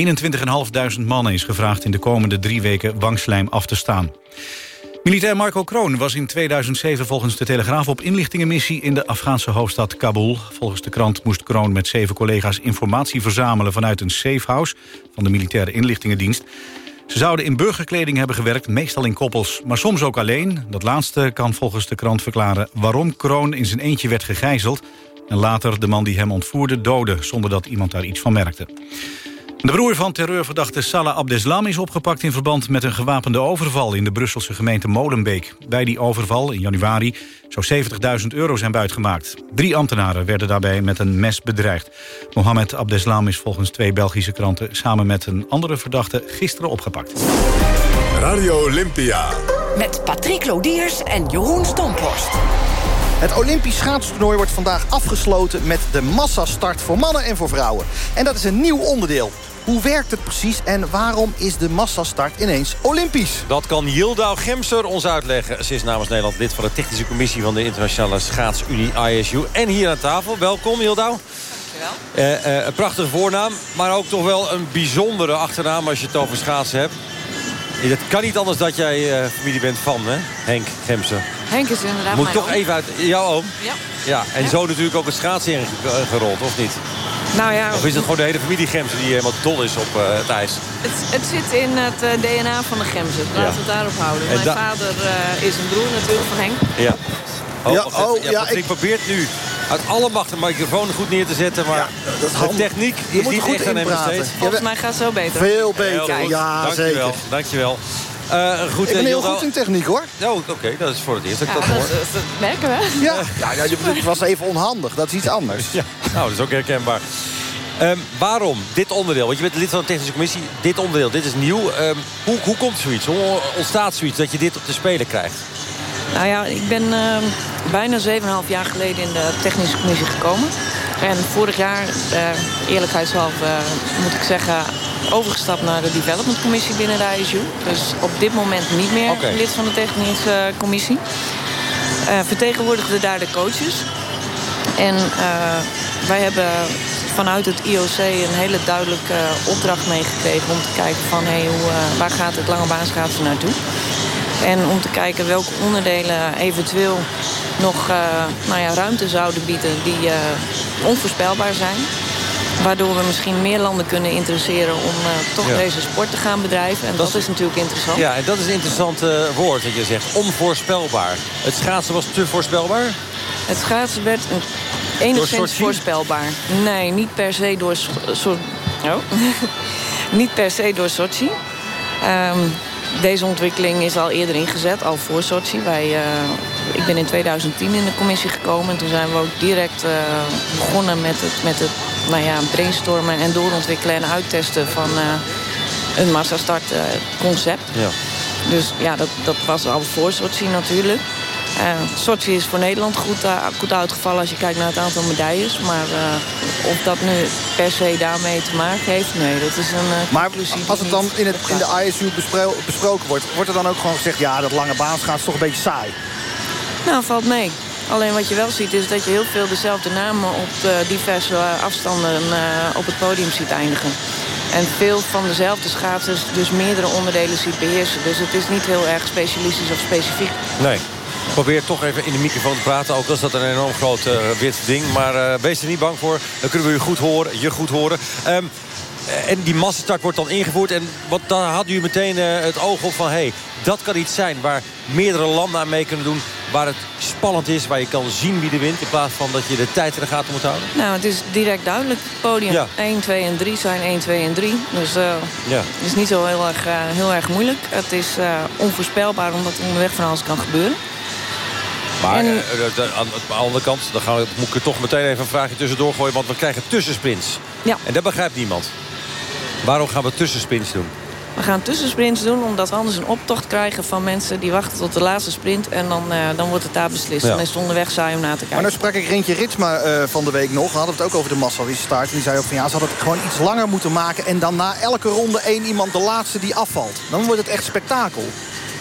[SPEAKER 4] 21.500 mannen is gevraagd in de komende drie weken wangslijm af te staan. Militair Marco Kroon was in 2007 volgens de Telegraaf op inlichtingenmissie in de Afghaanse hoofdstad Kabul. Volgens de krant moest Kroon met zeven collega's informatie verzamelen vanuit een safehouse van de militaire inlichtingendienst. Ze zouden in burgerkleding hebben gewerkt, meestal in koppels, maar soms ook alleen. Dat laatste kan volgens de krant verklaren waarom Kroon in zijn eentje werd gegijzeld... en later de man die hem ontvoerde doodde, zonder dat iemand daar iets van merkte. De broer van terreurverdachte Salah Abdeslam is opgepakt... in verband met een gewapende overval in de Brusselse gemeente Molenbeek. Bij die overval in januari zou 70.000 euro zijn buitgemaakt. Drie ambtenaren werden daarbij met een mes bedreigd. Mohamed Abdeslam is volgens twee Belgische kranten... samen met een andere verdachte gisteren opgepakt.
[SPEAKER 1] Radio Olympia.
[SPEAKER 19] Met Patrick Lodiers en Jeroen Stomphorst.
[SPEAKER 2] Het Olympisch schaatstoernooi wordt vandaag afgesloten... met de massastart voor mannen en voor vrouwen. En dat is een nieuw onderdeel. Hoe werkt het precies en waarom is de massastart ineens Olympisch?
[SPEAKER 3] Dat kan Yildau Gemser ons uitleggen. Ze is namens Nederland lid van de technische commissie... van de Internationale Schaatsunie ISU. En hier aan tafel, welkom Yildau. Dankjewel. Uh, uh, een prachtige voornaam, maar ook toch wel een bijzondere achternaam... als je het over schaatsen hebt. Het kan niet anders dat jij uh, familie bent van, hè? Henk Gemser.
[SPEAKER 28] Henk is inderdaad
[SPEAKER 3] Moet toch
[SPEAKER 28] oom.
[SPEAKER 3] even uit... Jouw oom?
[SPEAKER 28] Ja.
[SPEAKER 3] Ja, en
[SPEAKER 28] Ja.
[SPEAKER 3] zo natuurlijk ook het schaatsen ingerold, of niet?
[SPEAKER 29] Nou ja,
[SPEAKER 3] Of is het gewoon de hele familie Gemsen die helemaal dol is op eh, het ijs?
[SPEAKER 29] het, het zit in het eh, DNA van de Gemsen. Laten we het daarop houden.
[SPEAKER 3] En
[SPEAKER 29] Mijn
[SPEAKER 3] da-
[SPEAKER 29] vader eh, is een broer natuurlijk van Henk.
[SPEAKER 3] Ja. Oh,
[SPEAKER 2] Ja, oh,
[SPEAKER 3] ja,
[SPEAKER 2] ja,
[SPEAKER 3] Patrick probeert nu uit alle macht de microfoon goed neer te zetten. Maar de techniek
[SPEAKER 2] Je
[SPEAKER 3] is
[SPEAKER 2] moet
[SPEAKER 3] niet
[SPEAKER 2] goed
[SPEAKER 3] echt aan hem besteed.
[SPEAKER 29] Volgens mij gaat het zo beter.
[SPEAKER 2] Veel beter, ja,
[SPEAKER 3] dankjewel,
[SPEAKER 2] zeker.
[SPEAKER 3] Dankjewel. Eh goed,
[SPEAKER 2] Ik ben
[SPEAKER 3] eh,
[SPEAKER 2] heel
[SPEAKER 3] Jildo.
[SPEAKER 2] goed in techniek, hoor.
[SPEAKER 3] Oh, oké, dat is voor het eerst dat ik
[SPEAKER 29] Ja,
[SPEAKER 3] dat
[SPEAKER 29] dat,
[SPEAKER 3] hoor.
[SPEAKER 29] dat, dat merken we.
[SPEAKER 2] Ja, ja, ja, je- het was even onhandig. Dat is iets anders.
[SPEAKER 3] Ja, nou, dat is ook herkenbaar. Ehm, waarom dit onderdeel? Want je bent lid van de technische commissie. Dit onderdeel, dit is nieuw. Ehm, hoe, hoe komt zoiets? Hoe ontstaat zoiets dat je dit op de spelen krijgt?
[SPEAKER 29] Nou ja, ik ben eh, bijna 7,5 jaar geleden in de technische commissie gekomen. En vorig jaar, eh, eerlijkheidshalve, eh, moet ik zeggen... overgestapt naar de development commissie binnen de ISU. Dus op dit moment niet meer lid van de technische eh, commissie. Vertegenwoordigde daar de coaches. En wij hebben vanuit het IOC een hele duidelijke opdracht meegekregen... om te kijken van hey, hoe, waar gaat het lange baanschaatsen naartoe. En om te kijken welke onderdelen eventueel nog eh, nou ja, ruimte zouden bieden... die eh, onvoorspelbaar zijn. Waardoor we misschien meer landen kunnen interesseren om eh, toch
[SPEAKER 3] Ja.
[SPEAKER 29] deze sport te gaan bedrijven. En dat, is natuurlijk interessant.
[SPEAKER 3] Ja, en dat is een interessant woord dat je zegt. Onvoorspelbaar. Het schaatsen was te voorspelbaar?
[SPEAKER 29] Het schaatsen werd een- enigszins voorspelbaar. Nee, niet per se door... So- oh. niet per se door Sochi. Ehm, deze ontwikkeling is al eerder ingezet, al voor Sochi. Wij, eh, ik ben in 2010 in de commissie gekomen. En toen zijn we ook direct eh, begonnen met het, met het nou ja, brainstormen... en doorontwikkelen en uittesten van eh, een massastart concept.
[SPEAKER 3] Ja.
[SPEAKER 29] Dus ja, dat, dat was al voor Sochi natuurlijk. Eh Sochi is voor Nederland goed, eh, goed uitgevallen als je kijkt naar het aantal medailles. Maar eh, of dat nu per se daarmee te maken heeft, nee, dat is een eh,
[SPEAKER 2] Maar als het dan in, het, in de. ISU bespro- besproken wordt... wordt er dan ook gewoon gezegd... ja, dat lange baanschaatsen is toch een beetje saai.
[SPEAKER 29] Nou, valt mee. Alleen wat je wel ziet is dat je heel veel dezelfde namen op de diverse afstanden eh, op het podium ziet eindigen. En veel van dezelfde schaatsers dus meerdere onderdelen ziet beheersen. Dus het is niet heel erg specialistisch of specifiek.
[SPEAKER 3] Nee. Probeer toch even in de microfoon te praten. Ook al is dat een enorm groot eh, wit ding. Maar eh, wees er niet bang voor. Dan kunnen we u goed horen. Je goed horen. Ehm, eh, en die massastart wordt dan ingevoerd. En wat, dan had u meteen eh, het oog op van... hey, dat kan iets zijn waar meerdere landen aan mee kunnen doen. Waar het spannend is. Waar je kan zien wie er wint. In plaats van dat je de tijd in de gaten moet houden.
[SPEAKER 29] Nou, het is direct duidelijk. Podium
[SPEAKER 3] Ja.
[SPEAKER 29] 1, 2 en 3 zijn 1, 2 en 3. Dus
[SPEAKER 3] Ja.
[SPEAKER 29] het is niet zo heel erg, heel erg moeilijk. Het is onvoorspelbaar omdat er onderweg van alles kan gebeuren.
[SPEAKER 3] Maar
[SPEAKER 29] En-
[SPEAKER 3] eh, aan de andere kant dan gaan we, moet ik er toch meteen even een vraagje tussendoor gooien. Want we krijgen tussensprints.
[SPEAKER 29] Ja.
[SPEAKER 3] En dat begrijpt niemand. Waarom gaan we tussensprints doen?
[SPEAKER 29] We gaan tussensprints doen omdat we anders een optocht krijgen van mensen... die wachten tot de laatste sprint en dan, eh, dan wordt het daar beslist.
[SPEAKER 2] Ja.
[SPEAKER 29] Dan is het onderweg saai om na te kijken.
[SPEAKER 2] Maar nou sprak ik Rintje Ritsma eh, van de week nog. We hadden het ook over de massastart. En die zei ook van ja, ze hadden het gewoon iets langer moeten maken. En dan na elke ronde één iemand de laatste die afvalt. Dan wordt het echt spektakel.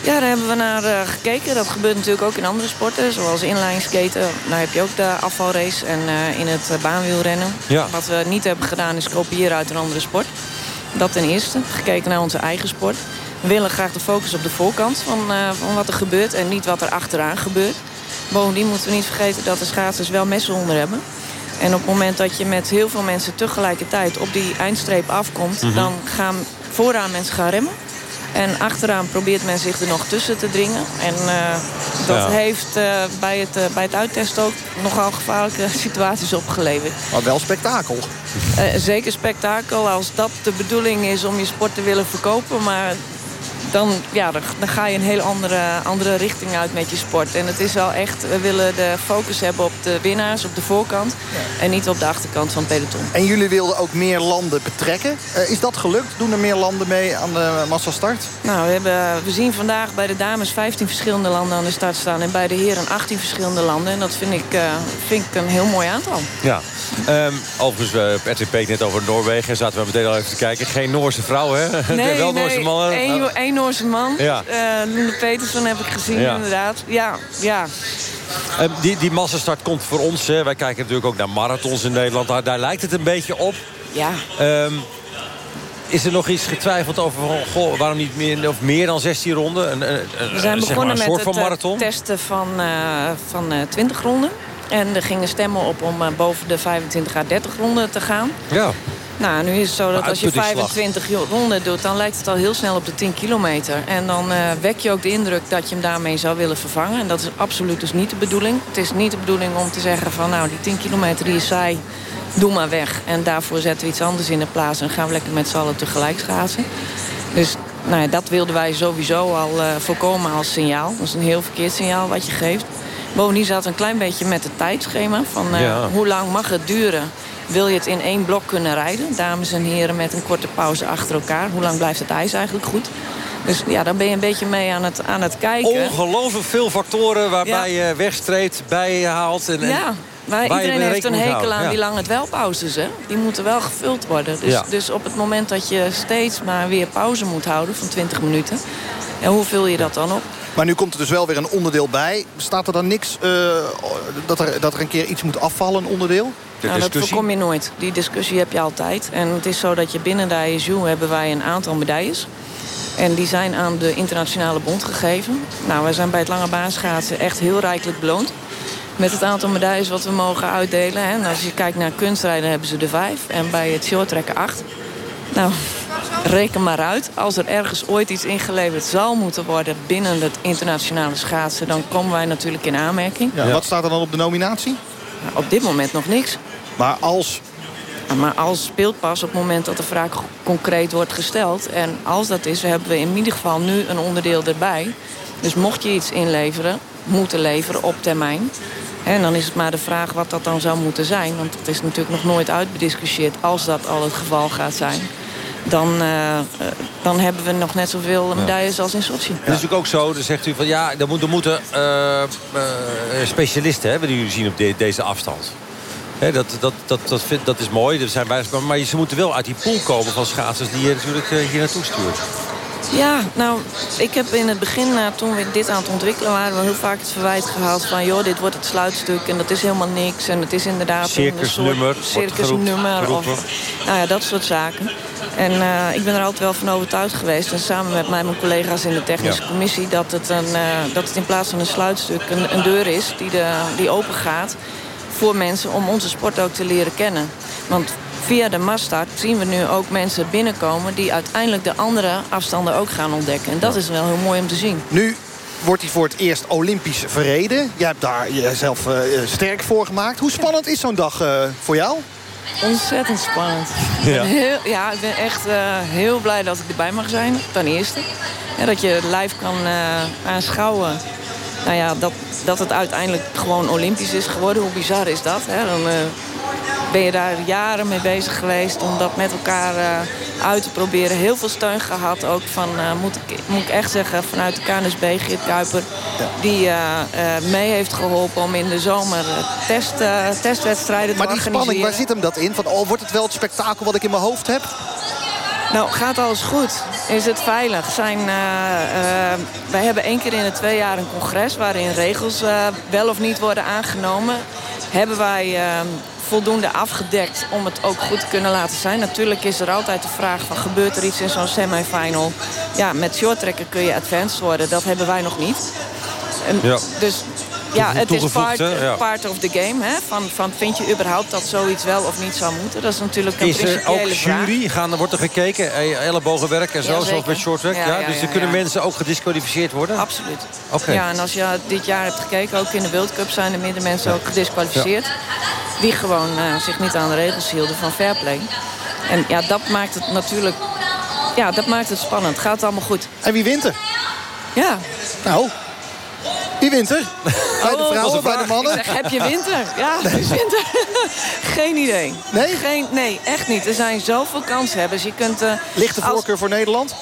[SPEAKER 29] Ja, daar hebben we naar eh, gekeken. Dat gebeurt natuurlijk ook in andere sporten. Zoals inlineskaten. Daar heb je ook de afvalrace. En eh, in het eh, baanwielrennen.
[SPEAKER 3] Ja.
[SPEAKER 29] Wat we niet hebben gedaan is kopiëren uit een andere sport. Dat ten eerste. Gekeken naar onze eigen sport. We willen graag de focus op de voorkant van, van wat er gebeurt. En niet wat er achteraan gebeurt. Bovendien moeten we niet vergeten dat de schaatsers wel messen onder hebben. En op het moment dat je met heel veel mensen tegelijkertijd op die eindstreep afkomt...
[SPEAKER 30] Mhm.
[SPEAKER 29] dan gaan vooraan mensen gaan remmen. En achteraan probeert men zich er nog tussen te dringen. En eh, dat
[SPEAKER 2] Ja.
[SPEAKER 29] heeft eh, bij, het, eh, bij het uittesten ook nogal gevaarlijke situaties opgeleverd.
[SPEAKER 2] Maar wel spektakel.
[SPEAKER 29] Eh, zeker spektakel als dat de bedoeling is om je sport te willen verkopen. Maar dan, ja, dan, ga je een heel andere, andere richting uit met je sport. En het is wel echt, we willen de focus hebben op de winnaars, op de voorkant. En niet op de achterkant van het peloton.
[SPEAKER 2] En jullie wilden ook meer landen betrekken. Eh, is dat gelukt? Doen er meer landen mee aan de massastart?
[SPEAKER 29] Nou, we, hebben, we zien vandaag bij de dames 15 verschillende landen aan de start staan. En bij de heren 18 verschillende landen. En dat vind ik, eh, vind ik een heel mooi aantal.
[SPEAKER 3] Ja. Ehm overigens, uh, RTP net over Noorwegen. Zaten we meteen al even te kijken. Geen Noorse vrouw, hè? Wel Noorse mannen.
[SPEAKER 29] Eén één Noorse man.
[SPEAKER 3] Ja.
[SPEAKER 29] Eh, Petersen heb ik gezien,
[SPEAKER 3] Ja.
[SPEAKER 29] inderdaad. Ja, ja.
[SPEAKER 3] Ehm, die, die massastart komt voor ons. Hè. Wij kijken natuurlijk ook naar marathons in Nederland. Daar, daar lijkt het een beetje op.
[SPEAKER 29] Ja.
[SPEAKER 3] Ehm, is er nog iets getwijfeld over van, goh, waarom niet meer, of meer dan 16 ronden? Een, een, een-
[SPEAKER 29] We zijn
[SPEAKER 3] zeg
[SPEAKER 29] begonnen
[SPEAKER 3] maar een soort
[SPEAKER 29] met het eh,
[SPEAKER 3] marathon?
[SPEAKER 29] testen van, eh, van eh, 20 ronden. En er gingen stemmen op om boven de 25 à 30 ronden te gaan.
[SPEAKER 3] Ja.
[SPEAKER 29] Nou, nu is het zo dat als je
[SPEAKER 3] Uitputtingsslag.
[SPEAKER 29] 25 jo- ronden doet... dan lijkt het al heel snel op de 10 kilometer. En dan eh, wek je ook de indruk dat je hem daarmee zou willen vervangen. En dat is absoluut dus niet de bedoeling. Het is niet de bedoeling om te zeggen van... nou, die 10 kilometer die is saai, doe maar weg. En daarvoor zetten we iets anders in de plaats... en gaan we lekker met z'n allen tegelijk schaatsen. Dus nou ja, dat wilden wij sowieso al eh, voorkomen als signaal. Dat is een heel verkeerd signaal wat je geeft. Bovendien zat een klein beetje met het tijdschema. Van eh,
[SPEAKER 3] Ja.
[SPEAKER 29] hoe lang mag het duren? Wil je het in één blok kunnen rijden? Dames en heren met een korte pauze achter elkaar. Hoe lang blijft het ijs eigenlijk goed? Dus ja, daar ben je een beetje mee aan het, aan het kijken.
[SPEAKER 3] Ongelooflijk veel factoren waarbij je wegstreedt, bijhaalt. En, en
[SPEAKER 29] Ja, maar iedereen heeft een hekel aan
[SPEAKER 3] Ja.
[SPEAKER 29] die lange dwelpauzes. Hè? Die moeten wel gevuld worden. Dus,
[SPEAKER 3] Ja.
[SPEAKER 29] dus op het moment dat je steeds maar weer pauze moet houden van 20 minuten... En hoe vul je dat dan op?
[SPEAKER 2] Maar nu komt er dus wel weer een onderdeel bij. Staat er dan niks eh, dat, er, dat er een keer iets moet afvallen, een onderdeel?
[SPEAKER 29] Nou, dat voorkom je nooit. Die discussie heb je altijd. En het is zo dat je binnen de ISU hebben wij een aantal medailles. En die zijn aan de internationale bond gegeven. Nou, wij zijn bij het lange baanschaatsen echt heel rijkelijk beloond. Met het aantal medailles wat we mogen uitdelen. Hè. En als je kijkt naar kunstrijden hebben ze er vijf. En bij het shorttrekken acht. Nou, reken maar uit. Als er ergens ooit iets ingeleverd zal moeten worden binnen het internationale schaatsen... dan komen wij natuurlijk in aanmerking.
[SPEAKER 2] Ja. Wat staat er dan op de nominatie?
[SPEAKER 29] Op dit moment nog niks.
[SPEAKER 2] Maar als...
[SPEAKER 29] Maar als speelt pas op het moment dat de vraag concreet wordt gesteld. En als dat is, hebben we in ieder geval nu een onderdeel erbij. Dus mocht je iets inleveren, moeten leveren op termijn... En dan is het maar de vraag wat dat dan zou moeten zijn. Want het is natuurlijk nog nooit uitbediscussieerd als dat al het geval gaat zijn. Dan, eh, dan hebben we nog net zoveel medailles als in Sochi.
[SPEAKER 3] Het is natuurlijk ook zo, dan zegt u van ja, er moeten, er moeten eh, eh, specialisten hebben die u zien op de- deze afstand. Hè, dat, dat, dat, dat, vind- dat is mooi, er zijn bijna, maar ze moeten wel uit die pool komen van schaatsers die je natuurlijk hier naartoe stuurt.
[SPEAKER 29] Ja, nou, ik heb in het begin, eh, toen we dit aan het ontwikkelen waren... we heel vaak het verwijt gehad van... joh, dit wordt het sluitstuk en dat is helemaal niks. En het is inderdaad een
[SPEAKER 3] Circusnummer
[SPEAKER 29] soort
[SPEAKER 3] wordt
[SPEAKER 29] circusnummer. Of, nou ja, dat soort zaken. En eh, ik ben er altijd wel van overtuigd geweest... en samen met mij en mijn collega's in de technische
[SPEAKER 3] Ja.
[SPEAKER 29] commissie... Dat het, een, eh, dat het in plaats van een sluitstuk een, een deur is die, de, die open gaat... voor mensen om onze sport ook te leren kennen. Want via de Mastart zien we nu ook mensen binnenkomen... die uiteindelijk de andere afstanden ook gaan ontdekken. En dat is wel heel mooi om te zien.
[SPEAKER 2] Nu wordt hij voor het eerst Olympisch verreden. Jij hebt daar jezelf eh, sterk voor gemaakt. Hoe spannend is zo'n dag eh, voor jou?
[SPEAKER 29] Ontzettend spannend.
[SPEAKER 2] Ja.
[SPEAKER 29] heel, ja, ik ben echt eh, heel blij dat ik erbij mag zijn, ten eerste. Ja, dat je het live kan eh, aanschouwen. Nou ja, dat, dat het uiteindelijk gewoon Olympisch is geworden. Hoe bizar is dat? Hè? Dan eh, ben je daar jaren mee bezig geweest om dat met elkaar eh, uit te proberen. Heel veel steun gehad ook van, eh, moet, ik, moet ik echt zeggen, vanuit de KNSB, Geert Kuiper. Die eh, mee heeft geholpen om in de zomer test, testwedstrijden
[SPEAKER 2] Maar
[SPEAKER 29] te
[SPEAKER 2] die
[SPEAKER 29] organiseren.
[SPEAKER 2] spanning, waar zit hem dat in? Van, oh, wordt het wel het spektakel wat ik in mijn hoofd heb?
[SPEAKER 29] Nou, gaat alles goed? Is het veilig? Zijn, wij hebben één keer in de twee jaar een congres... waarin regels wel of niet worden aangenomen. Hebben wij eh, voldoende afgedekt om het ook goed te kunnen laten zijn? Natuurlijk is er altijd de vraag van... gebeurt er iets in zo'n semifinal? Ja, met shorttrekken kun je advanced worden. Dat hebben wij nog niet. En
[SPEAKER 3] Ja.
[SPEAKER 29] Dus ja, het is part?
[SPEAKER 3] Ja.
[SPEAKER 29] part of the game. Hè? Van, van, vind je überhaupt dat zoiets wel of niet zou moeten? Dat is natuurlijk een
[SPEAKER 3] Is er ook
[SPEAKER 29] principiële vraag.
[SPEAKER 3] jury? Gaan, wordt er gekeken? Eh, Ellebogenwerk en zo,
[SPEAKER 29] Ja,
[SPEAKER 3] zoals met shorttrack?
[SPEAKER 29] Ja,
[SPEAKER 3] Ja,
[SPEAKER 29] ja,
[SPEAKER 3] dus
[SPEAKER 29] ja,
[SPEAKER 3] er kunnen
[SPEAKER 29] ja.
[SPEAKER 3] mensen ook gedisqualificeerd worden?
[SPEAKER 29] Absoluut.
[SPEAKER 3] Oké.
[SPEAKER 29] Ja, en als je dit jaar hebt gekeken, ook in de World Cup zijn er minder mensen ook gedisqualificeerd. Die gewoon eh, zich niet aan de regels hielden van fairplay. En ja, dat maakt het natuurlijk ja, dat maakt het spannend. Gaat het allemaal goed?
[SPEAKER 2] En wie wint er?
[SPEAKER 29] Ja.
[SPEAKER 2] Nou, wie wint er? Bij de
[SPEAKER 29] Oh,
[SPEAKER 2] vrouwen,
[SPEAKER 29] dat
[SPEAKER 2] bij de mannen?
[SPEAKER 29] zeg, heb je winter? Ja, het is winter. Geen idee.
[SPEAKER 2] Nee?
[SPEAKER 29] Geen, nee, echt niet. Er zijn zoveel kanshebbers. Je kunt... eh,
[SPEAKER 2] Lichte
[SPEAKER 29] als-
[SPEAKER 2] voorkeur voor Nederland?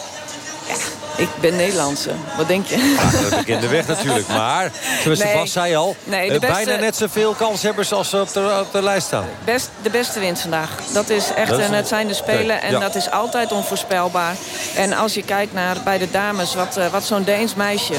[SPEAKER 29] Ik ben Nederlandse. Wat denk je?
[SPEAKER 3] Ja, de bekende weg natuurlijk. Maar, zoals
[SPEAKER 29] Nee.
[SPEAKER 3] Bas zei al,
[SPEAKER 29] Nee, de
[SPEAKER 3] eh,
[SPEAKER 29] beste-
[SPEAKER 3] bijna net zoveel kanshebbers als ze op de, op de lijst staan.
[SPEAKER 29] Best, de beste wint vandaag. Dat is echt,
[SPEAKER 3] Dat is
[SPEAKER 29] en het zijn de Spelen en
[SPEAKER 3] ja.
[SPEAKER 29] dat is altijd onvoorspelbaar. En als je kijkt naar bij de dames, wat, eh, wat zo'n Deens meisje,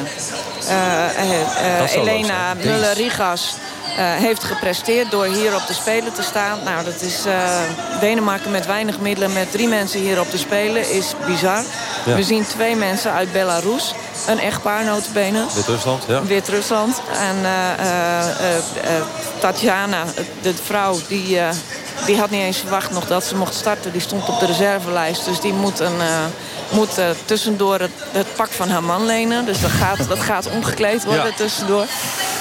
[SPEAKER 3] leuk
[SPEAKER 29] Elena. Muller-Rigas, heeft gepresteerd door hier op de Spelen te staan. Nou, dat is eh, Denemarken met weinig middelen, met drie mensen hier op de Spelen, is bizar.
[SPEAKER 3] Ja.
[SPEAKER 29] We zien twee mensen uit Belarus. Een echtpaar, notabene.
[SPEAKER 3] Wit-Rusland, ja.
[SPEAKER 29] Wit-Rusland. En eh, eh, eh, Tatjana, de vrouw, die, die had niet eens verwacht nog dat ze mocht starten. Die stond op de reservelijst. Dus die moet, een, moet tussendoor het, het pak van haar man lenen. Dus dat gaat, dat gaat omgekleed worden
[SPEAKER 3] Ja.
[SPEAKER 29] tussendoor.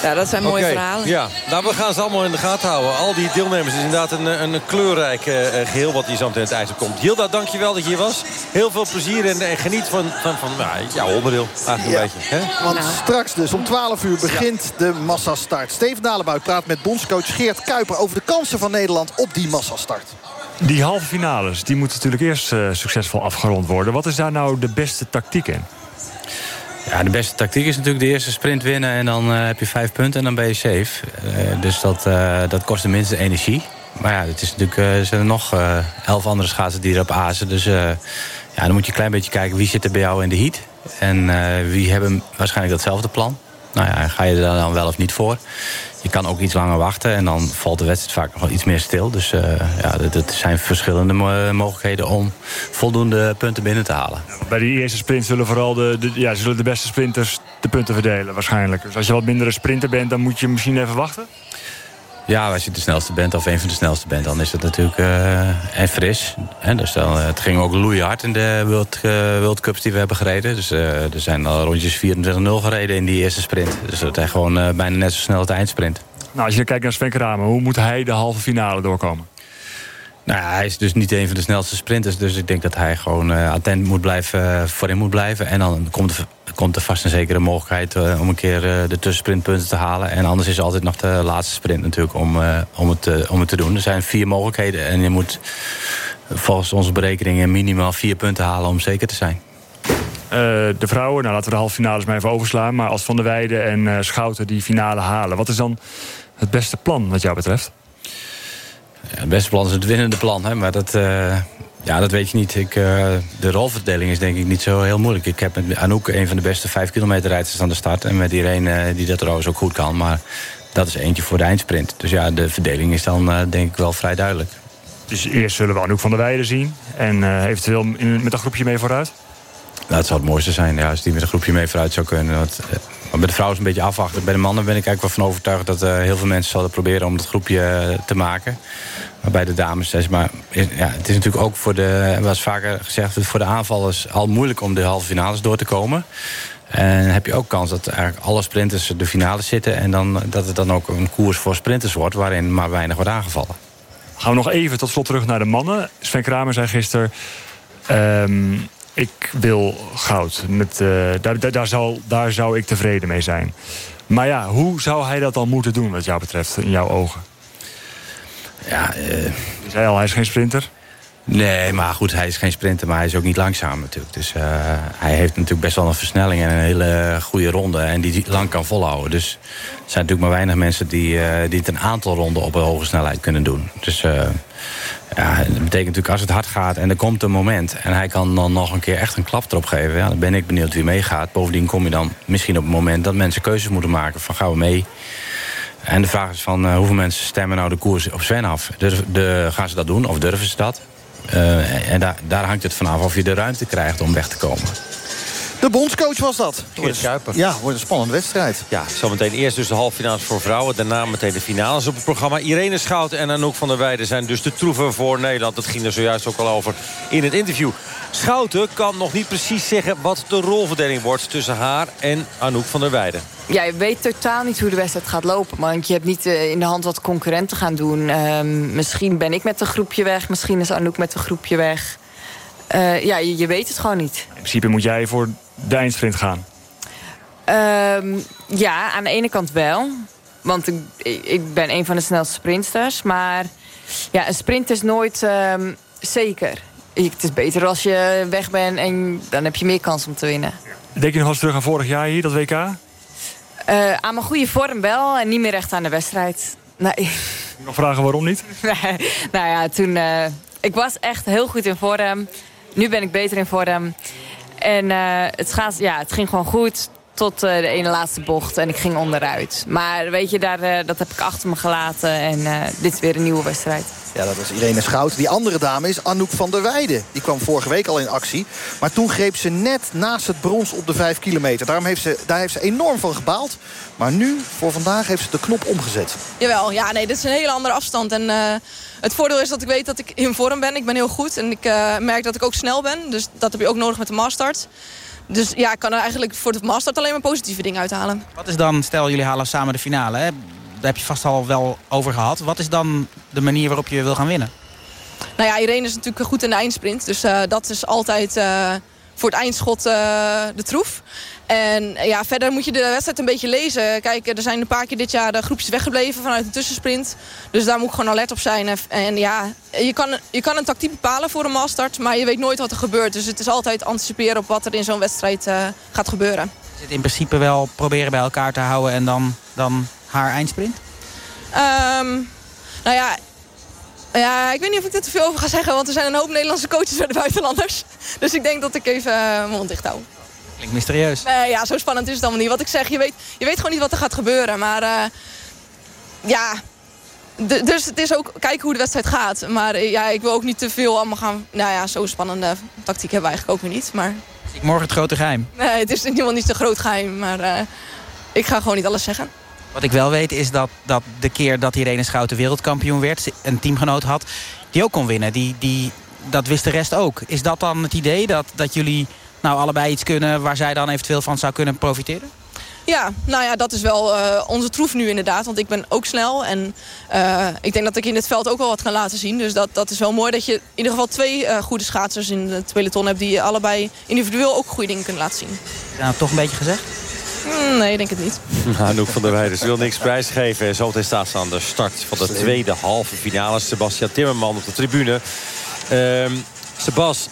[SPEAKER 29] Ja, dat zijn mooie verhalen.
[SPEAKER 3] Ja, nou, we gaan ze allemaal in de gaten houden. Al die deelnemers is inderdaad een, een, kleurrijk eh, eh, geheel wat hier zo meteen het ijs op komt. Hilda, dankjewel dat je hier was. Heel veel plezier en, en geniet van, van, van nou, jouw onderdeel. Eigenlijk
[SPEAKER 2] Ja.
[SPEAKER 3] een beetje. Hè?
[SPEAKER 2] Want straks dus om 12 uur begint de massastart. Steven Dalebout praat met bondscoach Geert Kuiper... over de kansen van Nederland op die massastart.
[SPEAKER 30] Die halve finales, die moeten natuurlijk eerst eh, succesvol afgerond worden. Wat is daar nou de beste tactiek in?
[SPEAKER 31] Ja, de beste tactiek is natuurlijk de eerste sprint winnen... en dan eh, heb je vijf punten en dan ben je safe. Eh, dus dat, eh, dat kost de minste energie. Maar ja, het is natuurlijk, er zijn er nog elf andere schaatsen die erop azen. Dus ja, dan moet je een klein beetje kijken wie zit er bij jou in de heat. En wie hebben waarschijnlijk datzelfde plan. Nou ja, ga je er dan wel of niet voor? Je kan ook iets langer wachten en dan valt de wedstrijd vaak nog wel iets meer stil. Dus eh, ja, dat, zijn verschillende mo- mogelijkheden om voldoende punten binnen te halen.
[SPEAKER 30] Bij die eerste sprint zullen vooral de, ja, zullen de beste sprinters de punten verdelen waarschijnlijk. Dus als je wat minder een sprinter bent, dan moet je misschien even wachten?
[SPEAKER 31] Ja, als je de snelste bent of een van de snelste bent, dan is het natuurlijk eh en fris. Hè? Dus dan, eh, het ging ook loeihard in de World, eh, World Cups die we hebben gereden. Dus er zijn al rondjes 24-0 gereden in die eerste sprint. Dus dat is gewoon bijna net zo snel als de eindsprint.
[SPEAKER 30] Nou, als je kijkt naar Sven Kramer, hoe moet hij de halve finale doorkomen?
[SPEAKER 31] Nou, hij is dus niet een van de snelste sprinters. Dus ik denk dat hij gewoon eh, attent moet blijven, eh, voorin moet blijven. En dan komt komt er vast een zekere mogelijkheid eh, om een keer de tussensprintpunten te halen. En anders is er altijd nog de laatste sprint natuurlijk om, om, het, om het te doen. Er zijn vier mogelijkheden en je moet volgens onze berekeningen minimaal vier punten halen om zeker te zijn.
[SPEAKER 30] De vrouwen, nou laten we de halve finales maar even overslaan. Maar als Van der Weijden en Schouten die finale halen... wat is dan het beste plan wat jou betreft?
[SPEAKER 31] Ja, het beste plan is het winnende plan, hè, maar dat, eh, ja, dat weet je niet. Ik, eh, de rolverdeling is denk ik niet zo heel moeilijk. Ik heb met Anouk een van de beste vijf kilometer rijders aan de start... en met iedereen eh, die dat trouwens ook goed kan. Maar dat is eentje voor de eindsprint. Dus ja, de verdeling is dan denk ik wel vrij duidelijk.
[SPEAKER 30] Dus eerst zullen we Anouk van der Weijden zien. En eventueel met een groepje mee vooruit.
[SPEAKER 31] Nou, het zou het mooiste zijn ja, als die met een groepje mee vooruit zou kunnen. Want, maar bij de vrouwen is het een beetje afwachten. Bij de mannen ben ik eigenlijk wel van overtuigd... dat eh, heel veel mensen zouden proberen om dat groepje eh, te maken. Maar bij de dames is maar is- ja, het is natuurlijk ook voor de... was vaker gezegd, voor de aanvallers al moeilijk... om de halve finales door te komen. En heb je ook kans dat eigenlijk alle sprinters de finale zitten... en dan, dat het dan ook een koers voor sprinters wordt... waarin maar weinig wordt aangevallen.
[SPEAKER 30] Gaan we nog even tot slot terug naar de mannen. Sven Kramer zei gisteren... ehm, ik wil goud. Met, eh, daar, daar, daar, zal, daar zou ik tevreden mee zijn. Maar ja, hoe zou hij dat dan moeten doen wat jou betreft, in jouw ogen?
[SPEAKER 31] Ja,
[SPEAKER 30] Je zei al, hij is geen sprinter.
[SPEAKER 31] Nee, maar goed, hij is geen sprinter, maar hij is ook niet langzaam natuurlijk. Dus eh, hij heeft natuurlijk best wel een versnelling en een hele goede ronde. En die lang kan volhouden. Dus er zijn natuurlijk maar weinig mensen die, eh, die het een aantal ronden op een hoge snelheid kunnen doen. Dus eh, ja, dat betekent natuurlijk als het hard gaat en er komt een moment... en hij kan dan nog een keer echt een klap erop geven... Ja, dan ben ik benieuwd wie meegaat. Bovendien kom je dan misschien op het moment dat mensen keuzes moeten maken... van gaan we mee... En de vraag is van eh, hoeveel mensen stemmen nou de koers op Sven af? Durf- de, gaan ze dat doen of durven ze dat? Eh, en daar, daar hangt het vanaf of je de ruimte krijgt om weg te komen.
[SPEAKER 2] De bondscoach was dat.
[SPEAKER 3] Geert Kuiper.
[SPEAKER 2] Ja, wordt een spannende wedstrijd.
[SPEAKER 3] Ja, zometeen eerst dus de halve finales voor vrouwen. Daarna meteen de finales op het programma. Irene Schout en Anouk van der Weijden zijn dus de troeven voor Nederland. Dat ging er zojuist ook al over in het interview. Schouten kan nog niet precies zeggen wat de rolverdeling wordt... tussen haar en Anouk van der Weijden.
[SPEAKER 32] Ja, je weet totaal niet hoe de wedstrijd gaat lopen. Want je hebt niet eh, in de hand wat concurrenten gaan doen. Ehm, misschien ben ik met een groepje weg. Misschien is Anouk met een groepje weg. Eh, ja, je, je weet het gewoon niet.
[SPEAKER 30] In principe moet jij voor de eindsprint gaan.
[SPEAKER 32] Ehm, ja, aan de ene kant wel. Want ik, ik- ben een van de snelste sprinters. Maar ja, een sprint is nooit ehm, zeker. Het is beter als je weg bent en dan heb je meer kans om te winnen.
[SPEAKER 30] Denk je nog eens terug aan vorig jaar hier, dat WK?
[SPEAKER 32] Eh, aan mijn goede vorm wel en niet meer echt aan de wedstrijd. Nee.
[SPEAKER 30] Nog vragen waarom niet?
[SPEAKER 32] Nee, nou ja, toen... eh, ik was echt heel goed in vorm. Nu ben ik beter in vorm. En eh, het, gaat, ja, het ging gewoon goed tot eh, de ene laatste bocht. En ik ging onderuit. Maar weet je, daar, eh, dat heb ik achter me gelaten. En dit is weer een nieuwe wedstrijd.
[SPEAKER 2] Ja, dat was Irene Schout. Die andere dame is Anouk van der Weijden. Die kwam vorige week al in actie. Maar toen greep ze net naast het brons op de 5 kilometer. Daarom heeft ze, daar heeft ze enorm van gebaald. Maar nu, voor vandaag, heeft ze de knop omgezet.
[SPEAKER 33] Jawel, ja, nee, dit is een hele andere afstand. En eh, het voordeel is dat ik weet dat ik in vorm ben. Ik ben heel goed en ik eh, merk dat ik ook snel ben. Dus dat heb je ook nodig met de Mastart. Dus ja, ik kan er eigenlijk voor de Mastart alleen maar positieve dingen uithalen.
[SPEAKER 34] Wat is dan, stel jullie halen samen de finale, hè? Daar heb je vast al wel over gehad. Wat is dan de manier waarop je wil gaan winnen?
[SPEAKER 33] Nou ja, Irene is natuurlijk goed in de eindsprint. Dus eh, dat is altijd eh, voor het eindschot eh, de troef. En ja, verder moet je de wedstrijd een beetje lezen. Kijk, er zijn een paar keer dit jaar de groepjes weggebleven vanuit de tussensprint. Dus daar moet ik gewoon alert op zijn. En, en ja, je kan, je kan een tactiek bepalen voor een mastart, maar je weet nooit wat er gebeurt. Dus het is altijd anticiperen op wat er in zo'n wedstrijd gaat gebeuren.
[SPEAKER 34] Is het in principe wel proberen bij elkaar te houden en dan, dan haar eindsprint?
[SPEAKER 33] Ehm, nou ja, ja, ik weet niet of ik er te veel over ga zeggen, want er zijn een hoop Nederlandse coaches bij de buitenlanders. Dus ik denk dat ik even eh, mijn mond dicht hou.
[SPEAKER 34] Klinkt mysterieus.
[SPEAKER 33] Nee, ja, zo spannend is het allemaal niet. Wat ik zeg, je weet, je weet gewoon niet wat er gaat gebeuren. Maar eh, ja, D- dus het is ook kijken hoe de wedstrijd gaat. Maar eh, ja, ik wil ook niet te veel allemaal gaan... Nou ja, zo'n spannende tactiek hebben we eigenlijk ook weer niet. Maar
[SPEAKER 34] ik morgen het grote geheim.
[SPEAKER 33] nee, het is in ieder geval niet te groot geheim. Maar ik ga gewoon niet alles zeggen.
[SPEAKER 34] Wat ik wel weet is dat, dat de keer dat Irene Schouten wereldkampioen werd... een teamgenoot had die ook kon winnen. Die, die, dat wist de rest ook. Is dat dan het idee dat, dat jullie nou allebei iets kunnen... waar zij dan eventueel van zou kunnen profiteren?
[SPEAKER 33] Ja, nou ja, dat is wel eh, onze troef nu inderdaad. Want ik ben ook snel. En eh, ik denk dat ik in het veld ook wel wat kan laten zien. Dus dat, dat is wel mooi dat je in ieder geval twee eh, goede schaatsers in het peloton hebt... die allebei individueel ook goede dingen kunnen laten zien.
[SPEAKER 34] Nou toch een beetje gezegd?
[SPEAKER 33] Hmm, nee, ik denk het niet.
[SPEAKER 3] Anouk van der Weijden ze wil niks prijsgeven. Zometeen staat ze aan de start van de tweede halve finale. Sebastian Timmerman op de tribune. Ehm Sebas,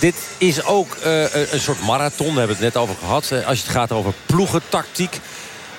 [SPEAKER 3] dit is ook eh, een- een soort marathon. Daar hebben we het net over gehad. eh, Als je het gaat over ploegentactiek.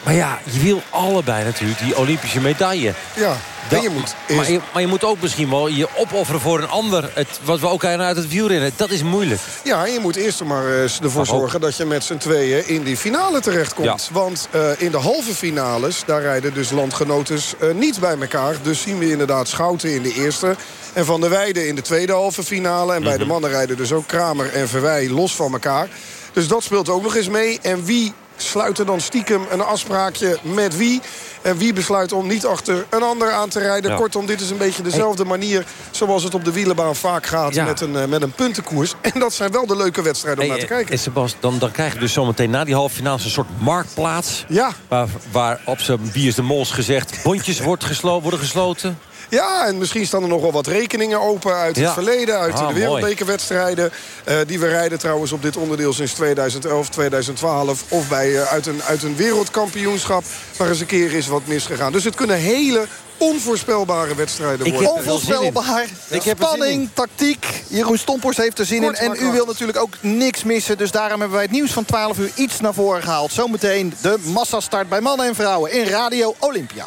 [SPEAKER 3] Maar ja, je wil allebei natuurlijk die Olympische medaille.
[SPEAKER 13] Ja, en je moet
[SPEAKER 3] maar, je, maar je moet ook misschien wel je opofferen voor een ander. Het, wat we ook kennen uit het wielrennen. Dat is moeilijk.
[SPEAKER 13] Ja, je moet eerst er maar eens ervoor zorgen dat je met z'n tweeën in die finale terechtkomt. Want eh, in de halve finales, daar rijden dus landgenotes eh, niet bij elkaar. Dus zien we inderdaad Schouten in de eerste. En Van der Weijden in de tweede halve finale. En bij de mannen rijden dus ook Kramer en Verwij los van elkaar. Dus dat speelt ook nog eens mee. En wie sluit er dan stiekem een afspraakje met wie? En wie besluit om niet achter een ander aan te rijden?
[SPEAKER 3] Ja.
[SPEAKER 13] Kortom, dit is een beetje dezelfde manier zoals het op de wielenbaan vaak gaat
[SPEAKER 3] Ja.
[SPEAKER 13] met, een, eh, met een puntenkoers. En dat zijn wel de leuke wedstrijden om naar te
[SPEAKER 3] Hey,
[SPEAKER 13] kijken.
[SPEAKER 3] En Sebas, dan, dan krijg je dus zometeen na die halve finale een soort marktplaats.
[SPEAKER 13] Ja.
[SPEAKER 3] Waar, waar op zijn Wie is de Mols gezegd... bondjes wordt geslo worden gesloten.
[SPEAKER 13] Ja, en misschien staan er nog wel wat rekeningen open uit het verleden. Uit
[SPEAKER 3] Ah,
[SPEAKER 13] de wereldbekerwedstrijden. eh, die we rijden trouwens op dit onderdeel sinds 2011, 2012. Of bij, eh, uit, een, uit een wereldkampioenschap waar eens een keer is wat misgegaan. Dus het kunnen hele onvoorspelbare wedstrijden worden.
[SPEAKER 2] Onvoorspelbaar.
[SPEAKER 13] Ik heb zin
[SPEAKER 2] Spanning, tactiek. Jeroen Stompers heeft er zin
[SPEAKER 13] Kort,
[SPEAKER 2] in. En u wil natuurlijk ook niks missen. Dus daarom hebben wij het nieuws van 12 uur iets naar voren gehaald. Zometeen de massastart bij mannen en vrouwen in Radio Olympia.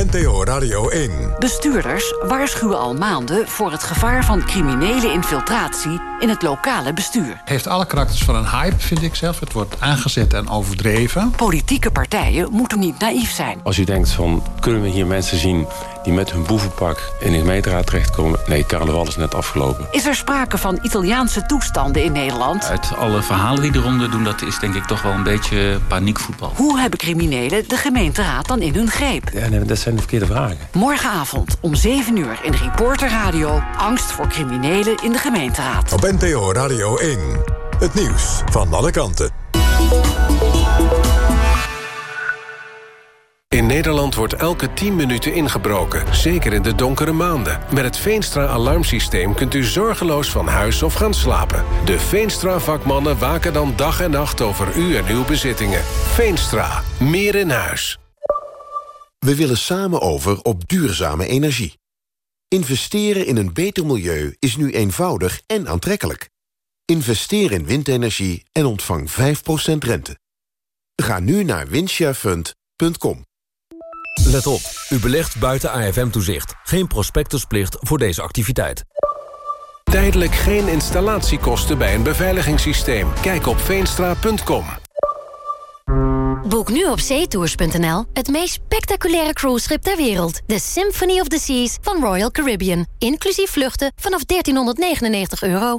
[SPEAKER 1] NTO Radio 1.
[SPEAKER 19] Bestuurders waarschuwen al maanden voor het gevaar van criminele infiltratie in het lokale bestuur.
[SPEAKER 35] heeft alle karakters van een hype, vind ik zelf. Het wordt aangezet en overdreven.
[SPEAKER 19] Politieke partijen moeten niet naïef zijn.
[SPEAKER 36] Als u denkt van, kunnen we hier mensen zien die met hun boevenpak in de gemeenteraad terechtkomen? Nee, carnaval is net afgelopen.
[SPEAKER 19] Is er sprake van Italiaanse toestanden in Nederland?
[SPEAKER 37] Uit alle verhalen die eronder doen, dat is denk ik toch wel een beetje paniekvoetbal.
[SPEAKER 19] Hoe hebben criminelen de gemeenteraad dan in hun greep?
[SPEAKER 36] Ja, nee, dat zijn de verkeerde vragen.
[SPEAKER 19] Morgenavond om 7 uur in Reporter Radio... angst voor criminelen in de gemeenteraad.
[SPEAKER 1] Op NTO Radio 1. Het nieuws van alle kanten.
[SPEAKER 38] In Nederland wordt elke 10 minuten ingebroken, zeker in de donkere maanden. Met het Veenstra-alarmsysteem kunt u zorgeloos van huis of gaan slapen. De Veenstra-vakmannen waken dan dag en nacht over u en uw bezittingen. Veenstra, meer in huis.
[SPEAKER 39] We willen samen over op duurzame energie. Investeren in een beter milieu is nu eenvoudig en aantrekkelijk. Investeer in windenergie en ontvang 5% rente. Ga nu naar windsharefund.com.
[SPEAKER 40] Let op, u belegt buiten AFM-toezicht. Geen prospectusplicht voor deze activiteit.
[SPEAKER 38] Tijdelijk geen installatiekosten bij een beveiligingssysteem. Kijk op veenstra.com.
[SPEAKER 12] Boek nu op zeetours.nl het meest spectaculaire cruiseschip ter wereld. De Symphony of the Seas van Royal Caribbean. Inclusief vluchten vanaf 1399 euro.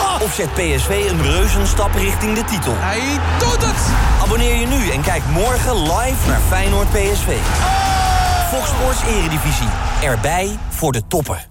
[SPEAKER 41] Of zet PSV een reuzenstap richting de titel? Hij doet het! Abonneer je nu en kijk morgen live naar Feyenoord PSV. Fox Sports Eredivisie. Erbij voor de topper.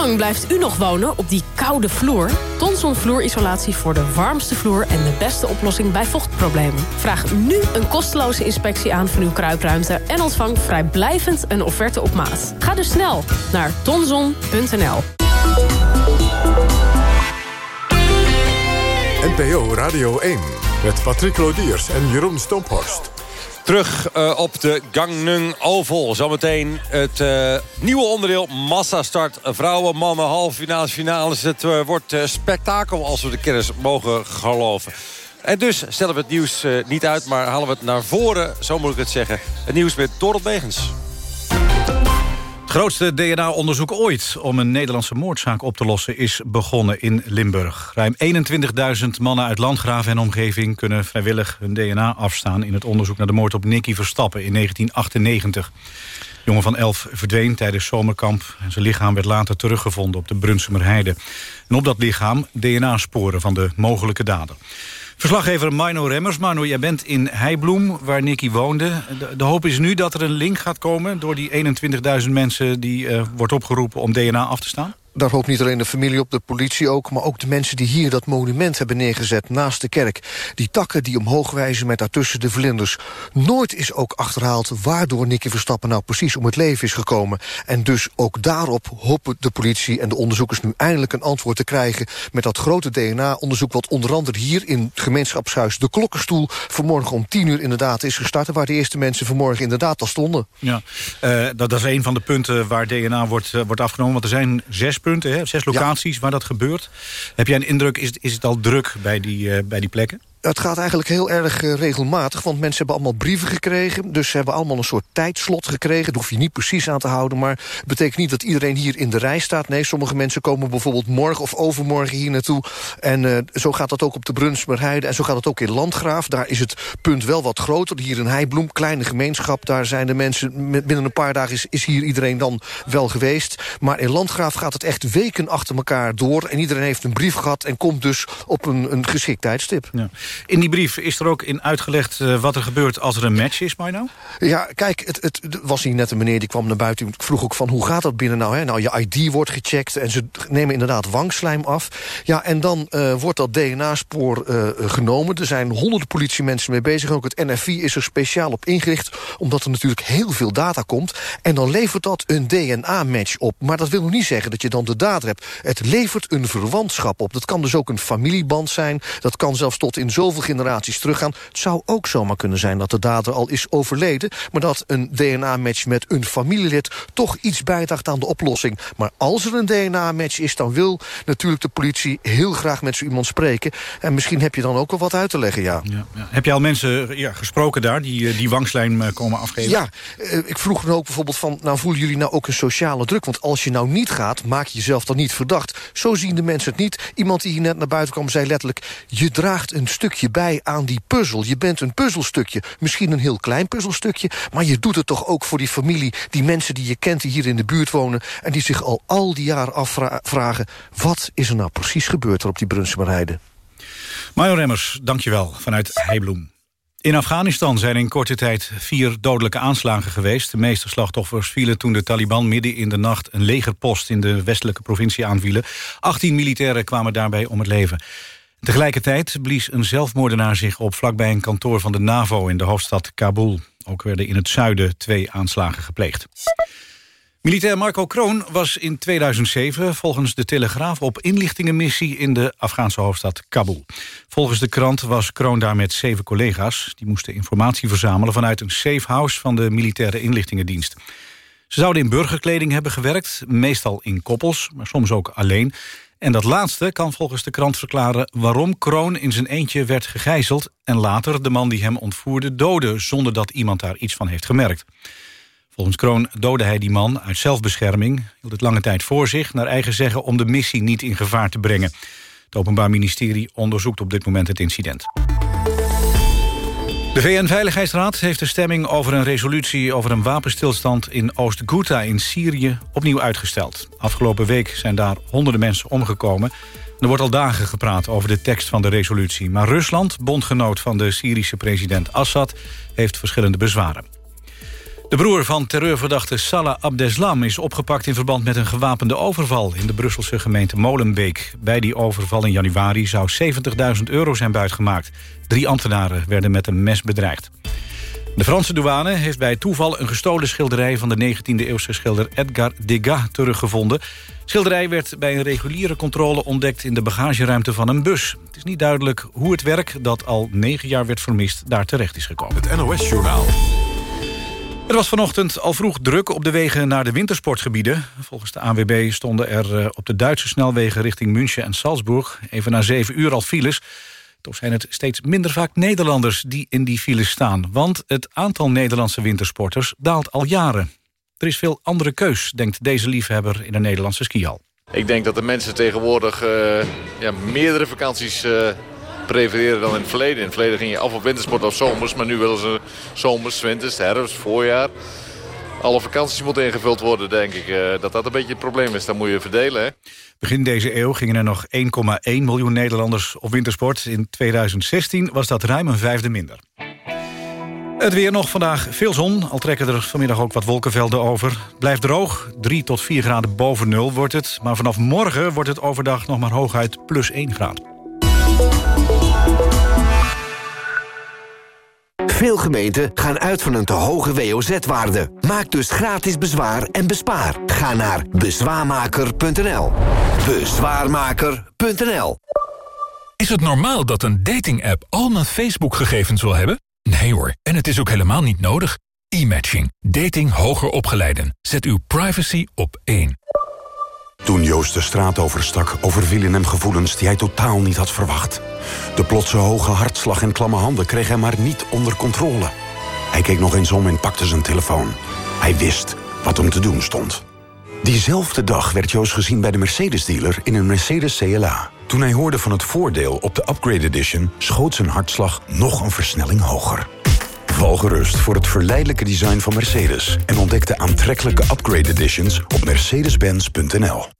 [SPEAKER 42] Lang blijft u nog wonen op die koude vloer? Tonson vloerisolatie voor de warmste vloer en de beste oplossing bij vochtproblemen. Vraag nu een kosteloze inspectie aan van uw kruipruimte... en ontvang vrijblijvend een offerte op maat. Ga dus snel naar tonson.nl.
[SPEAKER 1] NPO Radio 1 met Patrick Lodiers en Jeroen Stomphorst.
[SPEAKER 3] Terug eh, op de Gangneung Oval. Zometeen het eh, nieuwe onderdeel Massastart. Vrouwen, mannen, halve finales, finales. Het eh, wordt spektakel als we de kennis mogen geloven. En dus stellen we het nieuws niet uit, maar halen we het naar voren. Zo moet ik het zeggen. Het nieuws met Dorot Wegens.
[SPEAKER 4] Het grootste DNA-onderzoek ooit om een Nederlandse moordzaak op te lossen... is begonnen in Limburg. Ruim 21.000 mannen uit Landgraven en omgeving... kunnen vrijwillig hun DNA afstaan... in het onderzoek naar de moord op Nicky Verstappen in 1998. De jongen van 11 verdween tijdens zomerkamp... en zijn lichaam werd later teruggevonden op de Brunsumerheide. En op dat lichaam DNA-sporen van de mogelijke dader. Verslaggever Mino Remmers. Mino, jij bent in Heibloem, waar Nicky woonde. De, hoop is nu dat er een link gaat komen... door die 21.000 mensen die uh, wordt opgeroepen om DNA af te staan?
[SPEAKER 43] Daar hoopt niet alleen de familie op, de politie ook... maar ook de mensen die hier dat monument hebben neergezet naast de kerk. Die takken die omhoog wijzen met daartussen de vlinders. Nooit is ook achterhaald waardoor Nicky Verstappen nou precies om het leven is gekomen. En dus ook daarop hopen de politie en de onderzoekers nu eindelijk een antwoord te krijgen... met dat grote DNA-onderzoek wat onder andere hier in het gemeenschapshuis... de Klokkenstoel vanmorgen om tien uur inderdaad is gestart... waar de eerste mensen vanmorgen inderdaad al stonden.
[SPEAKER 4] Ja, uh, dat, is een van de punten waar DNA wordt, uh, wordt afgenomen. Want er zijn zes punten, hè, zes locaties ja. waar dat gebeurt. Heb jij een indruk, is, is het al druk bij die, uh, bij die plekken?
[SPEAKER 43] Het gaat eigenlijk heel erg uh, regelmatig, want mensen hebben allemaal brieven gekregen. Dus ze hebben allemaal een soort tijdslot gekregen. Daar hoef je niet precies aan te houden, maar het betekent niet dat iedereen hier in de rij staat. Nee, sommige mensen komen bijvoorbeeld morgen of overmorgen hier naartoe. En uh, zo gaat dat ook op de Brunsmerheide en zo gaat het ook in Landgraaf. Daar is het punt wel wat groter. Hier in Heibloem, kleine gemeenschap, daar zijn de mensen... binnen een paar dagen is, is hier iedereen dan wel geweest. Maar in Landgraaf gaat het echt weken achter elkaar door. En iedereen heeft een brief gehad en komt dus op een, een geschikt tijdstip.
[SPEAKER 4] Ja. In die brief is er ook in uitgelegd uh, wat er gebeurt als er een match is, nou?
[SPEAKER 43] Ja, kijk, het, het, was hier net een meneer die kwam naar buiten. Ik vroeg ook van, hoe gaat dat binnen nou? Hè? Nou, je ID wordt gecheckt en ze nemen inderdaad wangslijm af. Ja, en dan uh, wordt dat DNA-spoor uh, genomen. Er zijn honderden politiemensen mee bezig. Ook het NFI is er speciaal op ingericht, omdat er natuurlijk heel veel data komt. En dan levert dat een DNA-match op. Maar dat wil nog niet zeggen dat je dan de dader hebt. Het levert een verwantschap op. Dat kan dus ook een familieband zijn. Dat kan zelfs tot in zoveel generaties teruggaan. Het zou ook zomaar kunnen zijn dat de dader al is overleden... maar dat een DNA-match met een familielid toch iets bijdraagt aan de oplossing. Maar als er een DNA-match is, dan wil natuurlijk de politie heel graag met zo iemand spreken. En misschien heb je dan ook wel wat uit te leggen, ja.
[SPEAKER 4] ja, ja. Heb je al mensen ja, gesproken daar die die wangslijm komen afgeven?
[SPEAKER 43] Ja, uh, ik vroeg dan ook bijvoorbeeld van... nou voelen jullie nou ook een sociale druk? Want als je nou niet gaat, maak je jezelf dan niet verdacht. Zo zien de mensen het niet. Iemand die hier net naar buiten kwam zei letterlijk... je draagt een stukje bij aan die puzzel. Je bent een puzzelstukje. Misschien een heel klein puzzelstukje, maar je doet het toch ook voor die familie... die mensen die je kent die hier in de buurt wonen... en die zich al al die jaren afvragen... wat is er nou precies gebeurd er op die Brunsumerheide?
[SPEAKER 4] Mario Remmers, dankjewel vanuit Heibloem. In Afghanistan zijn in korte tijd vier dodelijke aanslagen geweest. De meeste slachtoffers vielen toen de Taliban midden in de nacht... een legerpost in de westelijke provincie aanvielen. 18 militairen kwamen daarbij om het leven. Tegelijkertijd blies een zelfmoordenaar zich op... vlakbij een kantoor van de NAVO in de hoofdstad Kabul. Ook werden in het zuiden twee aanslagen gepleegd. Militair Marco Kroon was in 2007 volgens de Telegraaf op inlichtingenmissie in de Afghaanse hoofdstad Kabul. Volgens de krant was Kroon daar met zeven collega's. Die moesten informatie verzamelen vanuit een safe house van de militaire inlichtingendienst. Ze zouden in burgerkleding hebben gewerkt, meestal in koppels, maar soms ook alleen. En dat laatste kan volgens de krant verklaren waarom Kroon in zijn eentje werd gegijzeld... en later de man die hem ontvoerde doodde zonder dat iemand daar iets van heeft gemerkt. Volgens Kroon doodde hij die man uit zelfbescherming. hield het lange tijd voor zich, naar eigen zeggen... om de missie niet in gevaar te brengen. Het Openbaar Ministerie onderzoekt op dit moment het incident. De VN-veiligheidsraad heeft de stemming over een resolutie... over een wapenstilstand in Oost-Ghouta in Syrië opnieuw uitgesteld. Afgelopen week zijn daar honderden mensen omgekomen. Er wordt al dagen gepraat over de tekst van de resolutie. Maar Rusland, bondgenoot van de Syrische president Assad... heeft verschillende bezwaren. De broer van terreurverdachte Salah Abdeslam is opgepakt in verband met een gewapende overval in de Brusselse gemeente Molenbeek. Bij die overval in januari zou 70.000 euro zijn buitgemaakt. Drie ambtenaren werden met een mes bedreigd. De Franse douane heeft bij toeval een gestolen schilderij... van de 19e-eeuwse schilder Edgar Degas teruggevonden. schilderij werd bij een reguliere controle ontdekt... in de bagageruimte van een bus. Het is niet duidelijk hoe het werk, dat al negen jaar werd vermist... daar terecht is gekomen.
[SPEAKER 1] Het NOS-journaal.
[SPEAKER 4] Het was vanochtend al vroeg druk op de wegen naar de wintersportgebieden. Volgens de ANWB stonden er eh, op de Duitse snelwegen richting München en Salzburg... even na zeven uur al files. Toch zijn het steeds minder vaak Nederlanders die in die files staan. Want het aantal Nederlandse wintersporters daalt al jaren. Er is veel andere keus, denkt deze liefhebber in de Nederlandse skihal.
[SPEAKER 44] Ik denk dat de mensen tegenwoordig uh, ja, meerdere vakanties uh, prefereren dan in het verleden. In het verleden ging je af op wintersport of zomers. Maar nu willen ze zomers, winters, herfst, voorjaar. Alle vakanties moeten ingevuld worden, denk ik. Uh, dat dat een beetje het probleem is. Dan moet je verdelen, hè?
[SPEAKER 4] Begin deze eeuw gingen er nog 1,1 miljoen Nederlanders op wintersport. In 2016 was dat ruim een vijfde minder. Het weer nog vandaag veel zon, al trekken er vanmiddag ook wat wolkenvelden over. Blijft droog, 3 tot 4 graden boven nul wordt het. Maar vanaf morgen wordt het overdag nog maar hooguit plus 1 graad.
[SPEAKER 45] Veel gemeenten gaan uit van een te hoge WOZ-waarde. Maak dus gratis bezwaar en bespaar. Ga naar bezwaarmaker.nl. Bezwaarmaker.nl
[SPEAKER 46] Is het normaal dat een dating-app al mijn Facebook-gegevens wil hebben? Nee hoor, en het is ook helemaal niet nodig. E-matching. Dating hoger opgeleiden. Zet uw privacy op één.
[SPEAKER 39] Toen Joost de straat overstak, overvielen hem gevoelens die hij totaal niet had verwacht. De plotse hoge hartslag en klamme handen kreeg hij maar niet onder controle. Hij keek nog eens om en pakte zijn telefoon. Hij wist wat hem te doen stond. Diezelfde dag werd Joost gezien bij de Mercedes-dealer in een Mercedes CLA. Toen hij hoorde van het voordeel op de Upgrade Edition... schoot zijn hartslag nog een versnelling hoger. Val gerust voor het verleidelijke design van Mercedes... en ontdek de aantrekkelijke Upgrade Editions op mercedes-benz.nl.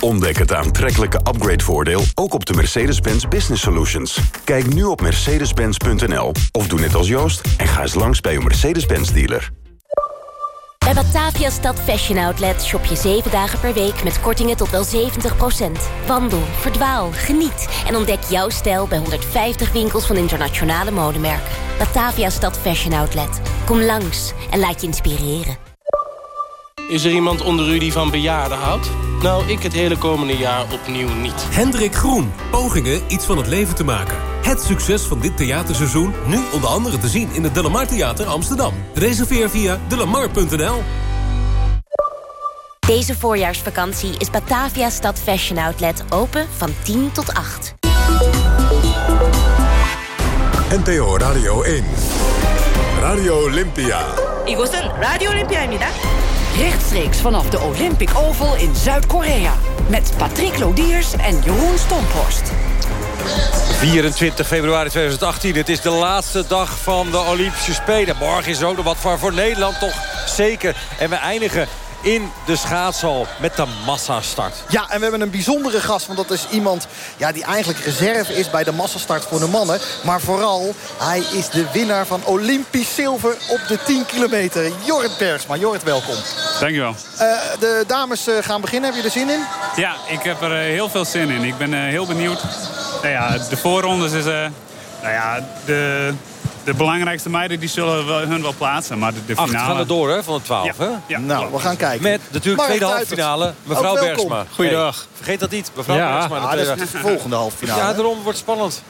[SPEAKER 39] Ontdek het aantrekkelijke upgrade-voordeel ook op de Mercedes-Benz Business Solutions. Kijk nu op mercedes-benz.nl of doe net als Joost en ga eens langs bij uw Mercedes-Benz dealer.
[SPEAKER 47] Bij Batavia Stad Fashion Outlet shop je 7 dagen per week met kortingen tot wel 70%. Wandel, verdwaal, geniet en ontdek jouw stijl bij 150 winkels van internationale modemerken. Batavia Stad Fashion Outlet. Kom langs en laat je inspireren.
[SPEAKER 48] Is er iemand onder u die van bejaarden houdt? Nou, ik het hele komende jaar opnieuw niet.
[SPEAKER 49] Hendrik Groen. Pogingen iets van het leven te maken. Het succes van dit theaterseizoen nu onder andere te zien in het Delamar Theater Amsterdam. Reserveer via delamar.nl.
[SPEAKER 47] Deze voorjaarsvakantie is Batavia Stad Fashion Outlet open van 10 tot 8.
[SPEAKER 1] NTO Radio 1. Radio Olympia.
[SPEAKER 19] 이곳은 라디오 올림피아입니다. Rechtstreeks vanaf de Olympic Oval in Zuid-Korea. Met Patrick Lodiers en Jeroen Stomphorst.
[SPEAKER 3] 24 februari 2018. Het is de laatste dag van de Olympische Spelen. Morgen is ook nog wat voor Nederland toch zeker. En we eindigen in de schaatshal met de massastart.
[SPEAKER 2] Ja, en we hebben een bijzondere gast. Want dat is iemand ja, die eigenlijk reserve is bij de massastart voor de mannen. Maar vooral, hij is de winnaar van Olympisch zilver op de 10 kilometer. Jorrit Bergsma. Jorrit, welkom.
[SPEAKER 50] Dankjewel.
[SPEAKER 2] Uh, de dames uh, gaan beginnen. Heb je er zin in?
[SPEAKER 50] Ja, ik heb er uh, heel veel zin in. Ik ben heel benieuwd. Nou ja, de voorrondes is... nou ja, de, de belangrijkste meiden die zullen wel, hun wel plaatsen. Maar de, de finale...
[SPEAKER 3] Acht gaan er door hè, van de 12,
[SPEAKER 50] ja.
[SPEAKER 3] hè?
[SPEAKER 2] Ja. Nou, we gaan kijken.
[SPEAKER 3] Met natuurlijk tweede halve finale. Mevrouw Bergsma.
[SPEAKER 50] Goeiedag.
[SPEAKER 3] Hey, vergeet dat niet, mevrouw
[SPEAKER 50] ja.
[SPEAKER 3] Bergsma.
[SPEAKER 2] Ah, dat is de volgende halve finale.
[SPEAKER 3] Ja, daarom wordt het spannend.